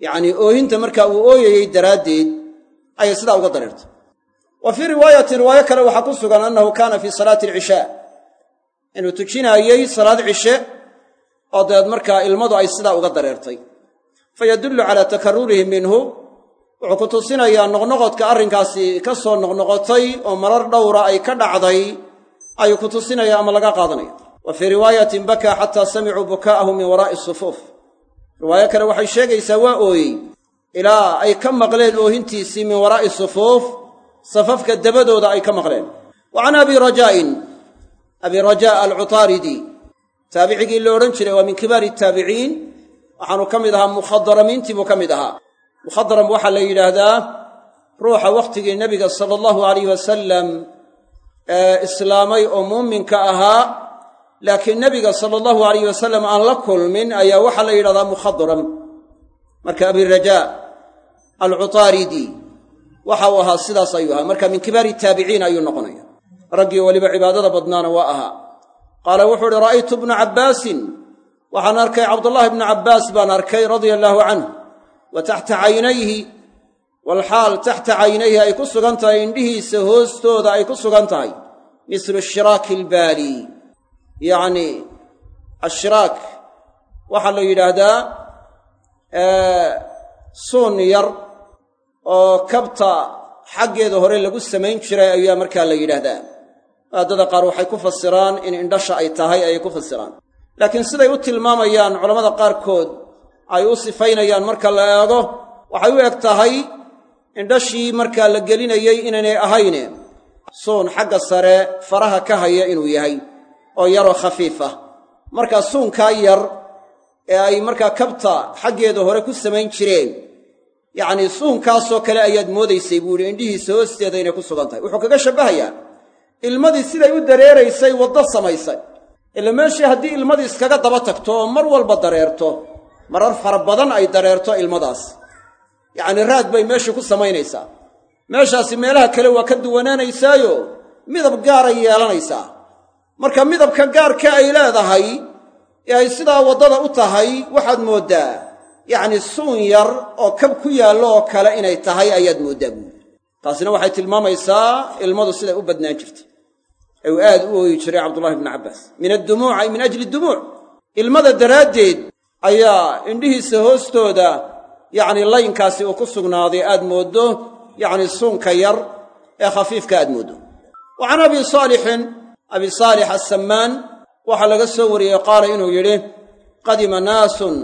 Yacnii oohinta markaa uu ooyayey daraaddeed ayay sidaa uga dareertay. Wa fii riwaayatin riwaayo kale waxaa ku sugan annahu kaana fii salaati alcishaa inuu tujinaayey salaad cishe oo dabeed markaa ilmadu ay sidaa uga dareertay. Fa yadullu calaa takarrurihi minhu. Wuxuu ku tusinayaa noqnoqodka arrinkaasi ka soo noqnoqotay oo marar dhowra ay ka dhacday ayuu ku tusinaya ama laga qaadanaya wa fii riwaayatin bakaa xataa samicuu bukaa'ahu min waraa'i sufuuf. Riwaayo kale waxay sheegaysaa waa ooyey ilaa ay ka maqleen oohintiisii min waraa'i sufuuf safafka dabadooda ay ka maqleen. Wa can abi rajaa'in abi rajaa alcutaaridi taabicigii la odhan jiray waa min kibaari taabiciin waxaanu ka mid ahaa mukhadaramiintii buu ka mid ahaa. Mukhadaram waxaa la yidhaahdaa ruuxa wakhtigii nebiga sala allahu alayh wasalam ee islaamay oo muuminka ahaa laakiin nebiga sala allahu alayh wasalam aan la kulmin ayaa waxaa la yidhahdaa mukhadaram marka abirajaa alcutaaridi waxa uu ahaa sidaas ayuu ahaa. Marka min kibaari taabiciin ayuu noqonaya. Raggii weliba cibaadada badnaana waa ahaa. Qaala wuxuu uhi ra'aytu bna cabbaasin waxaan arkay cabdullaahi bna cabbaas baan arkay radia allaahu canhu wa taxta caynayhi walxaal taxta caynayhi ay ku sugan tahay indhihiisa hoostooda ay ku sugan tahay mislu shiraaki ilbaali yacni ashiraak waxaa la yidhaahdaa suun yar oo kabta xaggeeda hore lagu samayn jiray ayaa markaa la yidhaahdaa. Maadada qaar waxay ku fasiraan in indhasha ay tahay ayay ku fasiraan. Laakiin siday u tilmaamayaan culammada qaarkood ay u sifaynayaan marka la eego waxay u eg tahay indhashii markaa la gelinayey inaynay ahayne suun xagga sare faraha ka haya inuu yahay oo yaroo khafiif ah markaa suunkaa yar ee ay markaa kabta xaggeeda hore ku samayn jireen yacnii suunkaasoo kale ayaad moodaysay buu idhi indhihiisa hoosteeda inay ku sugan tahay. Wuxuu kaga shabbahayaa ilmadii siday u dareeraysay waddo samaysay. Ila meeshii haddii ilmadii iskaga daba tagto oo mar walba dareerto marar fara badan ay dareerto ilmadaas. Yacnii raad bay meeshii ku samaynaysaa. Meeshaasi meelaha kale waa ka duwanaanaysaayo midab gaaray yeelanaysaa marka midabka gaarka ay leedahay ee ay sidaa waddada u tahay waxaad mooddaa yacni suun yar oo kab ku yaallo oo kale inay tahay ayaad mooddaa buuri taasina waxay tilmaamaysaa ilmadu siday u badnaan jirtay. Ee uu aad u ooyi jiray cabdullahi bnu cabbaas. Min addumuuc ay min ajli dumuuc ilmada daraaddeed ayaa indhihiisa hoostooda yacni laynkaasi uu ku sugnaaday aad mooddo yacni suunka yar ee khafiifka aad mooddo. Wa can abi saalixin abi saalix assammaan waxaa laga soo wariyey qaala inuu yidhi qadima naasun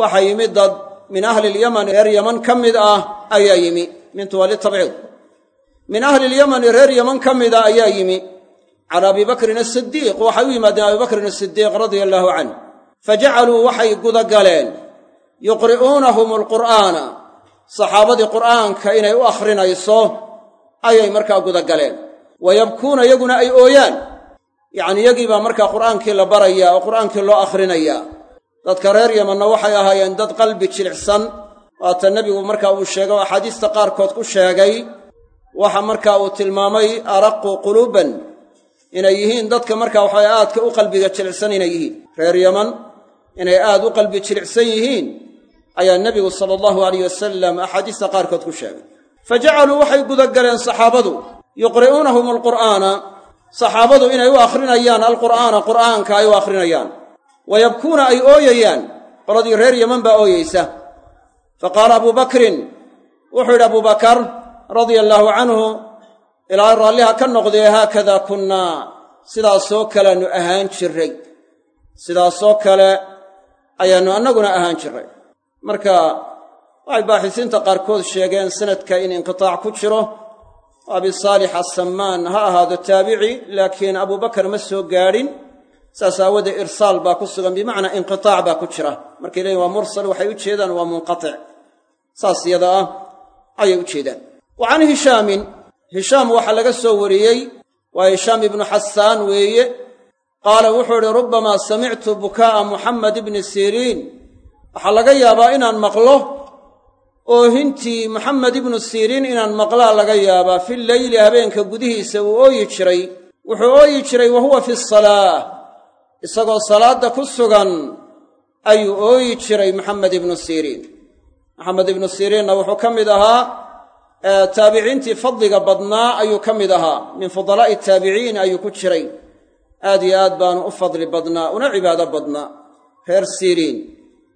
waxaa yimi dad min ahli ilyamani reer yaman ka mid ah ayaa yimi. Mintu waa litabciid. Min ahli ilyamani reer yaman ka mid ah ayaa yimi. Cala abi bakrin asidiiq waxay u yimaadeen abi bakrin asidiiq radia allaahu canh fajacaluu waxay gudagaleen. Yuqri'uunahum alqur'aana. Saxaabadii qur'aanka inay u akhrinayso ayay markaa gudagaleen wa yabkuuna iyaguna ay ooyaan. Yacni iyagii baa markaa qur'aankii la barayaa oo qur'aankii loo akhrinayaa dadka reer yamanna waxay ahaayeen dad qalbi jilicsan. Waata nebigu marka uu sheegay oo axaadiista qaarkood ku sheegay. Waxa markaa uu tilmaamay araqu quluuban. Inay yihiin dadka marka waxay aadka u qalbiga jilicsan inay yihiin. Reer yaman inay aad u qalbi jilicsan yihiin ayaa nebigu sala allahu alayh wasalam axaadiista qaarkood ku sheegay. Fa jacaluu waxay gudagaleen saxaabadu yuqri'uunahum alqur'aana. Saxaabadu inay u akhrinayaan alqur'aana qur'aanka ay u akhrinayaan. Wa yabkuuna ay ooyayaan. Qoladii reer yeman baa ooyeysa fa qaala abuu bakrin wuxuu yidhi abubakar radia allaahu canhu ilaahay raalliha ka noqdee haakadaa kunnaa sidaasoo kaleannu ahaan jirray. Sidaasoo kale ayaannu annaguna ahaan jirray. Marka waxay baaxisiinta qaarkood sheegeen sanadka in inqitaac ku jiro abi saalix assamaan ha ahaado taabici laakiin abubakar ma soo gaadhin. Saas aawoodee irsaal baa ku sugan bimacnaa inqitaac baa ku jira. Markay leeyiin waa mursal waxay u jeedaan waa munqatic saas yada ah ayay u jeedaan. Wa can hishaamin hishaam waxaa laga soo wariyey waa hishaam ibnu xasaan weeye. Qaala wuxuu idhi rubbamaa samictu bukaa'a muxamed ibni siriin. Waxaa laga yaabaa inaan maqlo oohintii maxamed ibnu siriin inaan maqlaa laga yaabaa fi leyli habeenka gudihiisa uu ooyi jiray. Wuxuu ooyi jiray wa huwa fi salaa isagoo salaadda ku sugan ayuu ooyi jiray maxamed ibnu siriin. Maxamed ibnu siriinna wuxuu ka mid ahaa taabiciintii fadliga badnaa ayuu ka mid ahaa. Min fudalaa'i taabiciin ayuu ku jiray. Aad iyo aad baanu u fadli badnaa una cibaado badnaa. Reer siriin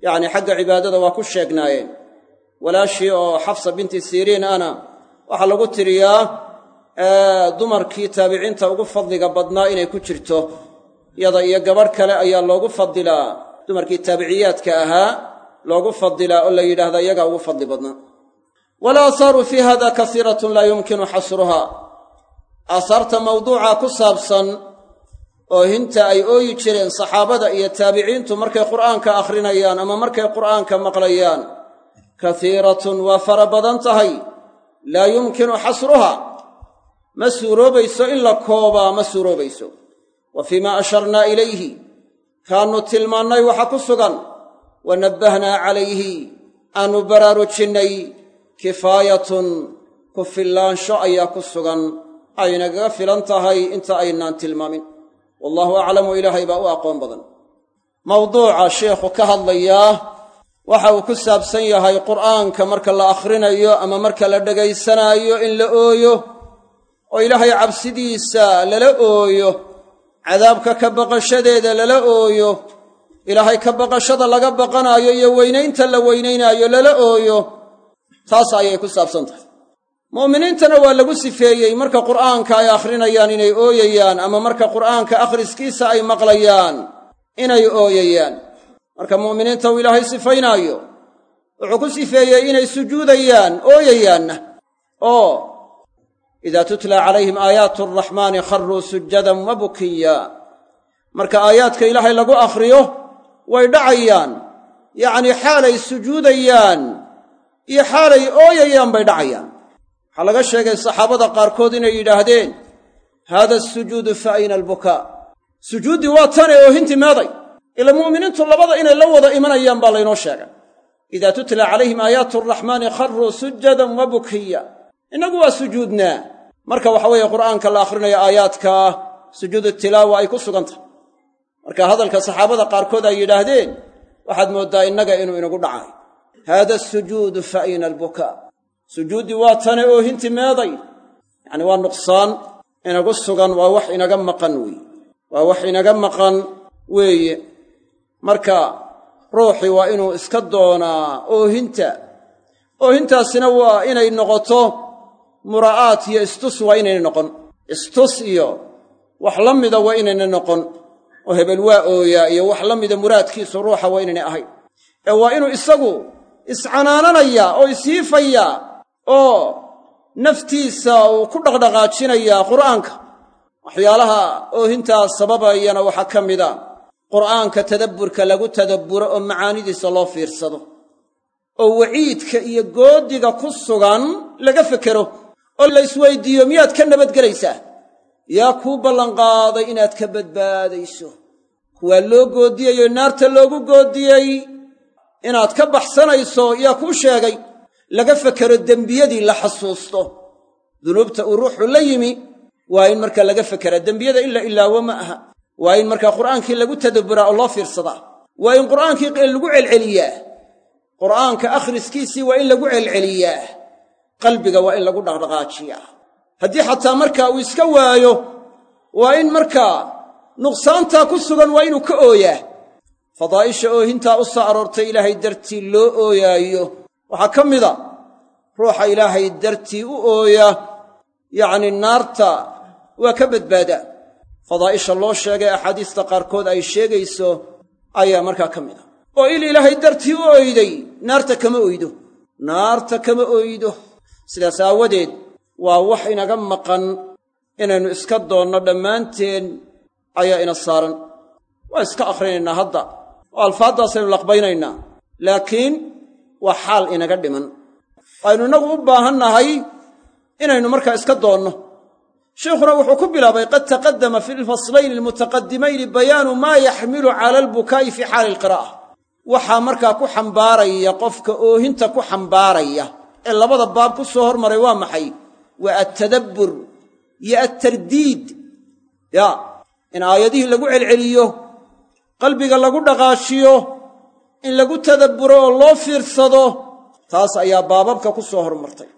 yacnii xagga cibaadada waa ku sheegnaayeen walaashii oo xafsa binti siriin ana waxaa lagu tiriyaa dumarkii taabiciinta ugu fadliga badnaa inay ku jirto. Yada iyo gabadh kale ayaa loogu fadilaa dumarkii taabiciyaadka ahaa loogu fadilaa oo la yidhaahda iyagaa ugu fadli badnaa. Wal aasaaru fii hada kasiiratun laa yumkinu xasruhaa. Aasaarta mawduuca ku saabsan oo hinta ay ooyi jireen saxaabada iyo taabiciintu markay qur'aanka akhrinayaan ama markay qur'aanka maqlayaan kasiiratun waa fara badan tahay. Laa yumkinu xasruhaa ma suuroobayso in la koobaa ma suuroobayso. Wa fii maa asharnaa ilayhi. Kaannu tilmaannay waxa ku sugan. Wa nabbahnaa calayhi. Aannu baraarujinnay kifaayatun. Ku fillaansho ayaa ku sugan. Aynagaga filan tahay inta aynaan tilmaamin. Wallaahu aclamu ilaahay baa u aqoon badan. Mawduuca sheikhu ka hadlayaa waxa uu ku saabsan yahay qur'aanka marka la akhrinayo ama marka la dhegaysanaayo in la ooyo oo ilaahay cabsidiisa lala ooyo cadaabka ka baqashadeeda lala ooyo ilaahay ka baqashada laga baqanaayo iyo weynaynta la weynaynaayo lala ooyo taas ayay ku saabsan tahay. Mu'miniintana waa lagu sifeeyey marka qur'aanka ay akhrinayaan inay ooyayaan ama marka qur'aanka akhriskiisa ay maqlayaan inay ooyayaan marka mu'miniinta uu ilaahay sifaynaayo wuxuu ku sifeeyey inay sujuudayaan ooyayaanna oo idaa tutla calayhim aayaatu araxmaani kharruu sujadan wa bukiya. Marka aayaadka ilaahay lagu akhriyo way dhacayaan. Yacnii xaalay sujuudayaan iyo xaalay ooyayaan bay dhacayaan. Waxaa laga sheegay saxaabada qaarkood inay yidhaahdeen haada asujuudu fa ayna albukaa sujuuddii waa tane oohintii meeday ila mu'miniintu labada inay la wada imanayaan baa laynoo sheegay. Idaa tutla calayhim aayaatu araxmaani kharruu sujadan wa bukiya innagu waa sujuudnaa marka waxa weeye qur'aanka la akhrinayo aayaadka sujuudu tilaawa ay ku sugan tahay. Marka hadalka saxaabada qaarkood ay yidhaahdeen waxaad mooddaa innaga inuu inagu dhacay. Haada asujuudu fa ayna albukaa sujuuddii waa tane oohinti meeday. Yacni waa nuqsaan inagu sugan waa wax inaga maqan weeye. Waa wax inaga maqan weeye marka ruuxii waa inuu iska doonaa oohinta. Oohintaasina waa inay noqoto muraa'aat iyo istus waa inayna noqon. Istus iyo wax la mida waa inayna noqon. Oo hebel waa ooyaa iyo wax la mida muraadkiisu ruuxa waa inaynay ahayn. Ee waa inuu isagu iscanaananayaa oo ishiifayaa oo naftiisa uu ku dhaqdhaqaajinayaa qur'aanka. Waxyaalaha oohintaas sababayana waxaa ka mida qur'aanka tadabburka lagu tadabburo oo macaanidiisa loo fiirsado oo waciidka iyo goodiga ku sugan laga fekero oo la isweydiiyo miyaad ka nabadgelaysaa? Yaa kuu ballanqaaday inaad ka badbaadayso. Kuwaa loo goodiyeyo naarta loogu goodiyey inaad ka baxsanayso yaa kuu sheegay laga fekero dembiyadii la xasuusto. Dunuubta uu ruuxu la yimi waa in markaa laga fekeraa dembiyada in la ilaawo ma aha waa in markaa qur'aankii lagu tadabburaa oo loo fiirsadaa. Waa in qur'aankii lagu celceliyaa. Qur'aanka akhriskiisii waa in lagu celceliyaa. Qalbiga waa in lagu dhaqdhaqaajiyaa. Haddii xataa markaa uu iska waayo waa in markaa nuqsaantaa ku sugan waa inuu ka ooyaa. Fadaa'isha oohintaa u soo aroortay ilaahay dartii loo ooyaayo. Waxaa ka mida ruuxa ilaahay dartii u ooya yacni naarta waa ka badbaadaa fadaa'isha loo sheegay axaadiista qaarkood ay sheegayso ayaa markaa ka mid a oo il ilaahay dartii u oyday naarta kama oydo naarta kama oydo. Sidaas aawadeed waa wax inaga maqan inaynu iska doonno dhammaanteen ayaa ina saaran. Waan iska akhrinaynaa hadda oo alfaaddaasaynu laqbaynaynaa laakiin waa xaal inaga dhiman. Aynu innagu u baahannahay inaynu markaa iska doonno sheikhuna wuxuu ku bilaabay qad taqaddama fi lfaslayni almutaqadimayni bayaanu maa yaxmilu cala albukaa'i fii xaali alqiraa'a waxaa markaa ku xambaaraya qofka oohinta ku xambaaraya ee labada baab ku soo hormaray waa maxay? Waa altadabbur iyo altardiid ya in aayadihii lagu celceliyo qalbiga lagu dhaqaashiyo in lagu tadabburo oo loo fiirsado taas ayaa baababka ku soo hormartay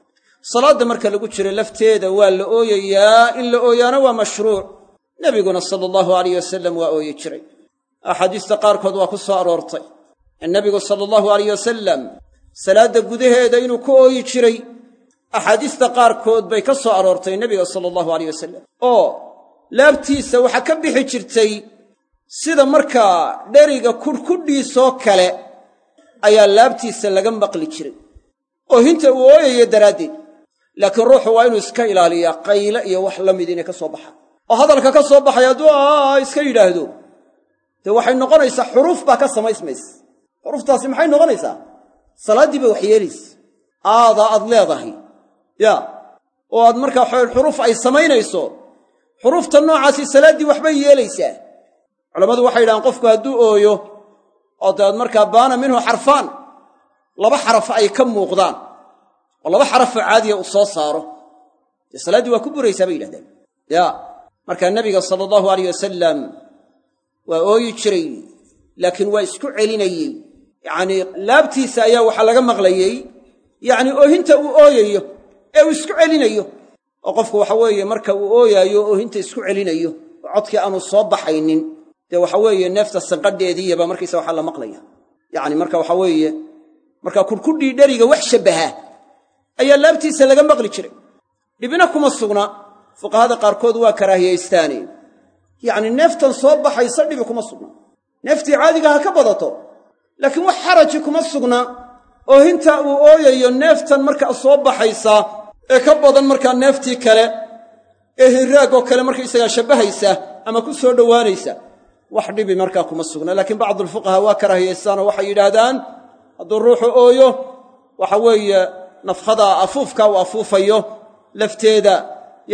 salaadda marka lagu jiro lafteeda waa la ooyayaa in la ooyaana waa mashruuc. Nebiguna sala allahu alayh wasalam waa ooyi jiray. Axaadiista qaarkood waa ku soo aroortay. In nebigu sala allahu alayh wasalam salaadda gudaheeda inuu ku ooyi jiray. Axaadiista qaarkood bay ka soo aroortay nebiga sala allahu alayh wasalam oo laabtiisa waxaa ka bixi jirtay sida markaa dheriga kudhkudhiisoo kale ayaa laabtiisa laga maqli jiray. Oohinta uu ooyayo daraaddeed laakiin ruuxu waa inuu iska ilaaliyaa qayle iyo wax la mid inay ka soo baxaan. oo hadalka ka soo baxay hadduu aa iska yidhaahdo. Dee waxay noqonaysaa xuruuf baa ka samaysmaysa xuruuftaasi maxay noqonaysaa? Salaaddii ba wax yeelaysa aadaa aad leedahay. Yaa oo aad markaa xuruuf ay samaynayso xuruufta noocaasi salaaddii waxbay yeelaysaa. Culammadu waxay yidhahaan qofku hadduu ooyo oo dabeed markaa baana minhu xarfaan laba xaraf ay ka muuqdaan oo laba xarafoo caadiya uu soo saaro. Dee salaaddii waa ku buraysaa bay yidhahdeen. Yaa markaa nebiga sala allahu alayh wasalam waa ooyi jiray laakiin waa isku celinayey. Yacnii laabtiisa ayaa waxaa laga maqlayey. Yacnii oohinta uu ooyayo ee uu isku celinayo. Oo qofku waxa weeye marka uu ooyaayo oohinta isku celinayo oo codkii aanu soo baxaynin. Dee waxa weeye neefta sanqadheediiyaba markaysa waxaa la maqlaya. Yacni marka waxa weeye markaa kudhkudhii dheriga wax shabbaha ayaa laabtiisa laga maqli jiray. Dhibina kuma sugna fuqahada qaarkood waa karaahiyaystaane yacni neeftan soo baxaysa dhibi kuma sugna. Neeftii caadiga ha ka badato laakiin wax xaraji kuma sugna. Oohinta uu ooyayo neeftan markaa soo baxaysa ee ka badan markaa neeftii kale ee hiraagoo kale markaysagaa shabbahaysa ama ku soo dhowaanaysa wax dhibi markaa kuma sugna. Laakiin bacdulfuqahaa waa karaahiyaystaanoo waxay yidhaahdaan hadduu ruuxu ooyo waxa weeye nafkhadaa afuufka uu afuufayo lafteeda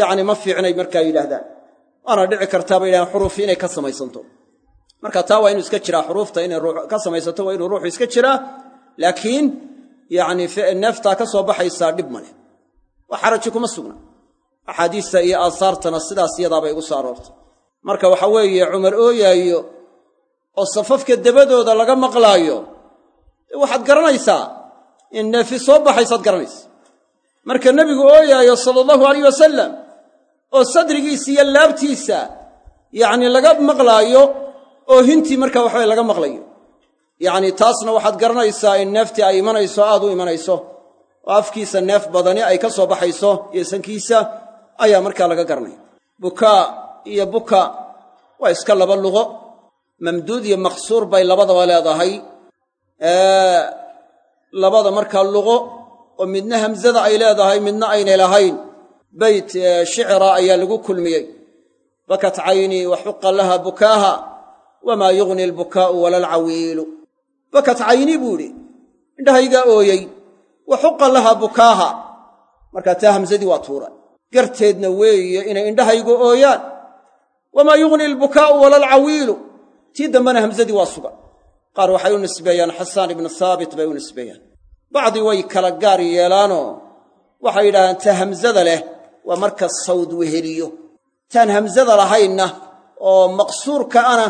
yacni ma fiicnay markaa yidhaahdaan. Waana dhici kartaa bay yidhahdaan xuruufi inay ka samaysanto. Marka taa waa inuu iska jiraa xuruufta inay ka samaysanto waa inuu ruuxu iska jiraa laakiin yacni neeftaa ka soo baxaysaa dhib maleh wax xaraji kuma sugna. Axaadiista iyo aasaartana sidaas iyadaabay igu soo aroortay. Marka waxa weeye cumar ooyaayo oo safafka dabadooda laga maqlaayo waxaad garanaysaa in neefi soo baxaysaad garanaysa marka nebigu ooyaayo sala allahu alayh wasalam oo sadrigiisa iyo laabtiisa yacni laga maqlaayo oohintii marka waxaweye laga maqlayo. Yacni taasna waxaad garanaysaa in neeftii ay imanayso aad u imanayso. Oo afkiisa neef badani ay ka soo baxayso iyo sankiisa ayaa markaa laga garanaya. Bukaa iyo buka waa iska laba luqo mamduud iyo maqsuur bay labadaba leedahay labada markaa luqo oo midna hamsada ay leedahay midna aynay lahayn. Beyt shicra ayaa lagu kulmiyey. Bakat caynii wa xuqa laha bukaaha wamaa yugni albukaa'u wala alcawiilu. Bakat caynii buu idhi indhahaygaa ooyey wa xuqa laha bukaaha. Markaa taa hamsadii waa tuura garteedna weeye inay indhahaygu ooyaan. Wamaa yugni albukaa'u wala alcawiilu. Tii dambena hamsadii waa sugan qaar waxay u nisbeeyaan xasaan ibnu haabit bay u nisbeeyaan. Bacdi way kala gaar yeelaanoo waxay yidhahdaan ta hamsada leh waa marka sawd weheliyo. Taan hamsada lahaynna oo maqsuurka ana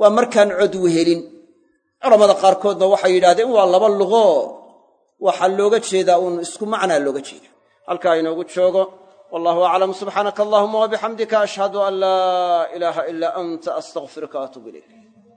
waa markaan cod wehelin. Culammada qaarkoodna waxay yidhahdeen waa laba luqoo waxaa looga jeedaa uun isku macnaa looga jeeda halkaa inoogu joogo wallahu aclam subxaanaka allahuma wabixamdika ashhadu an laa ilaaha ilaa anta astaqfiruka waatuub ilayk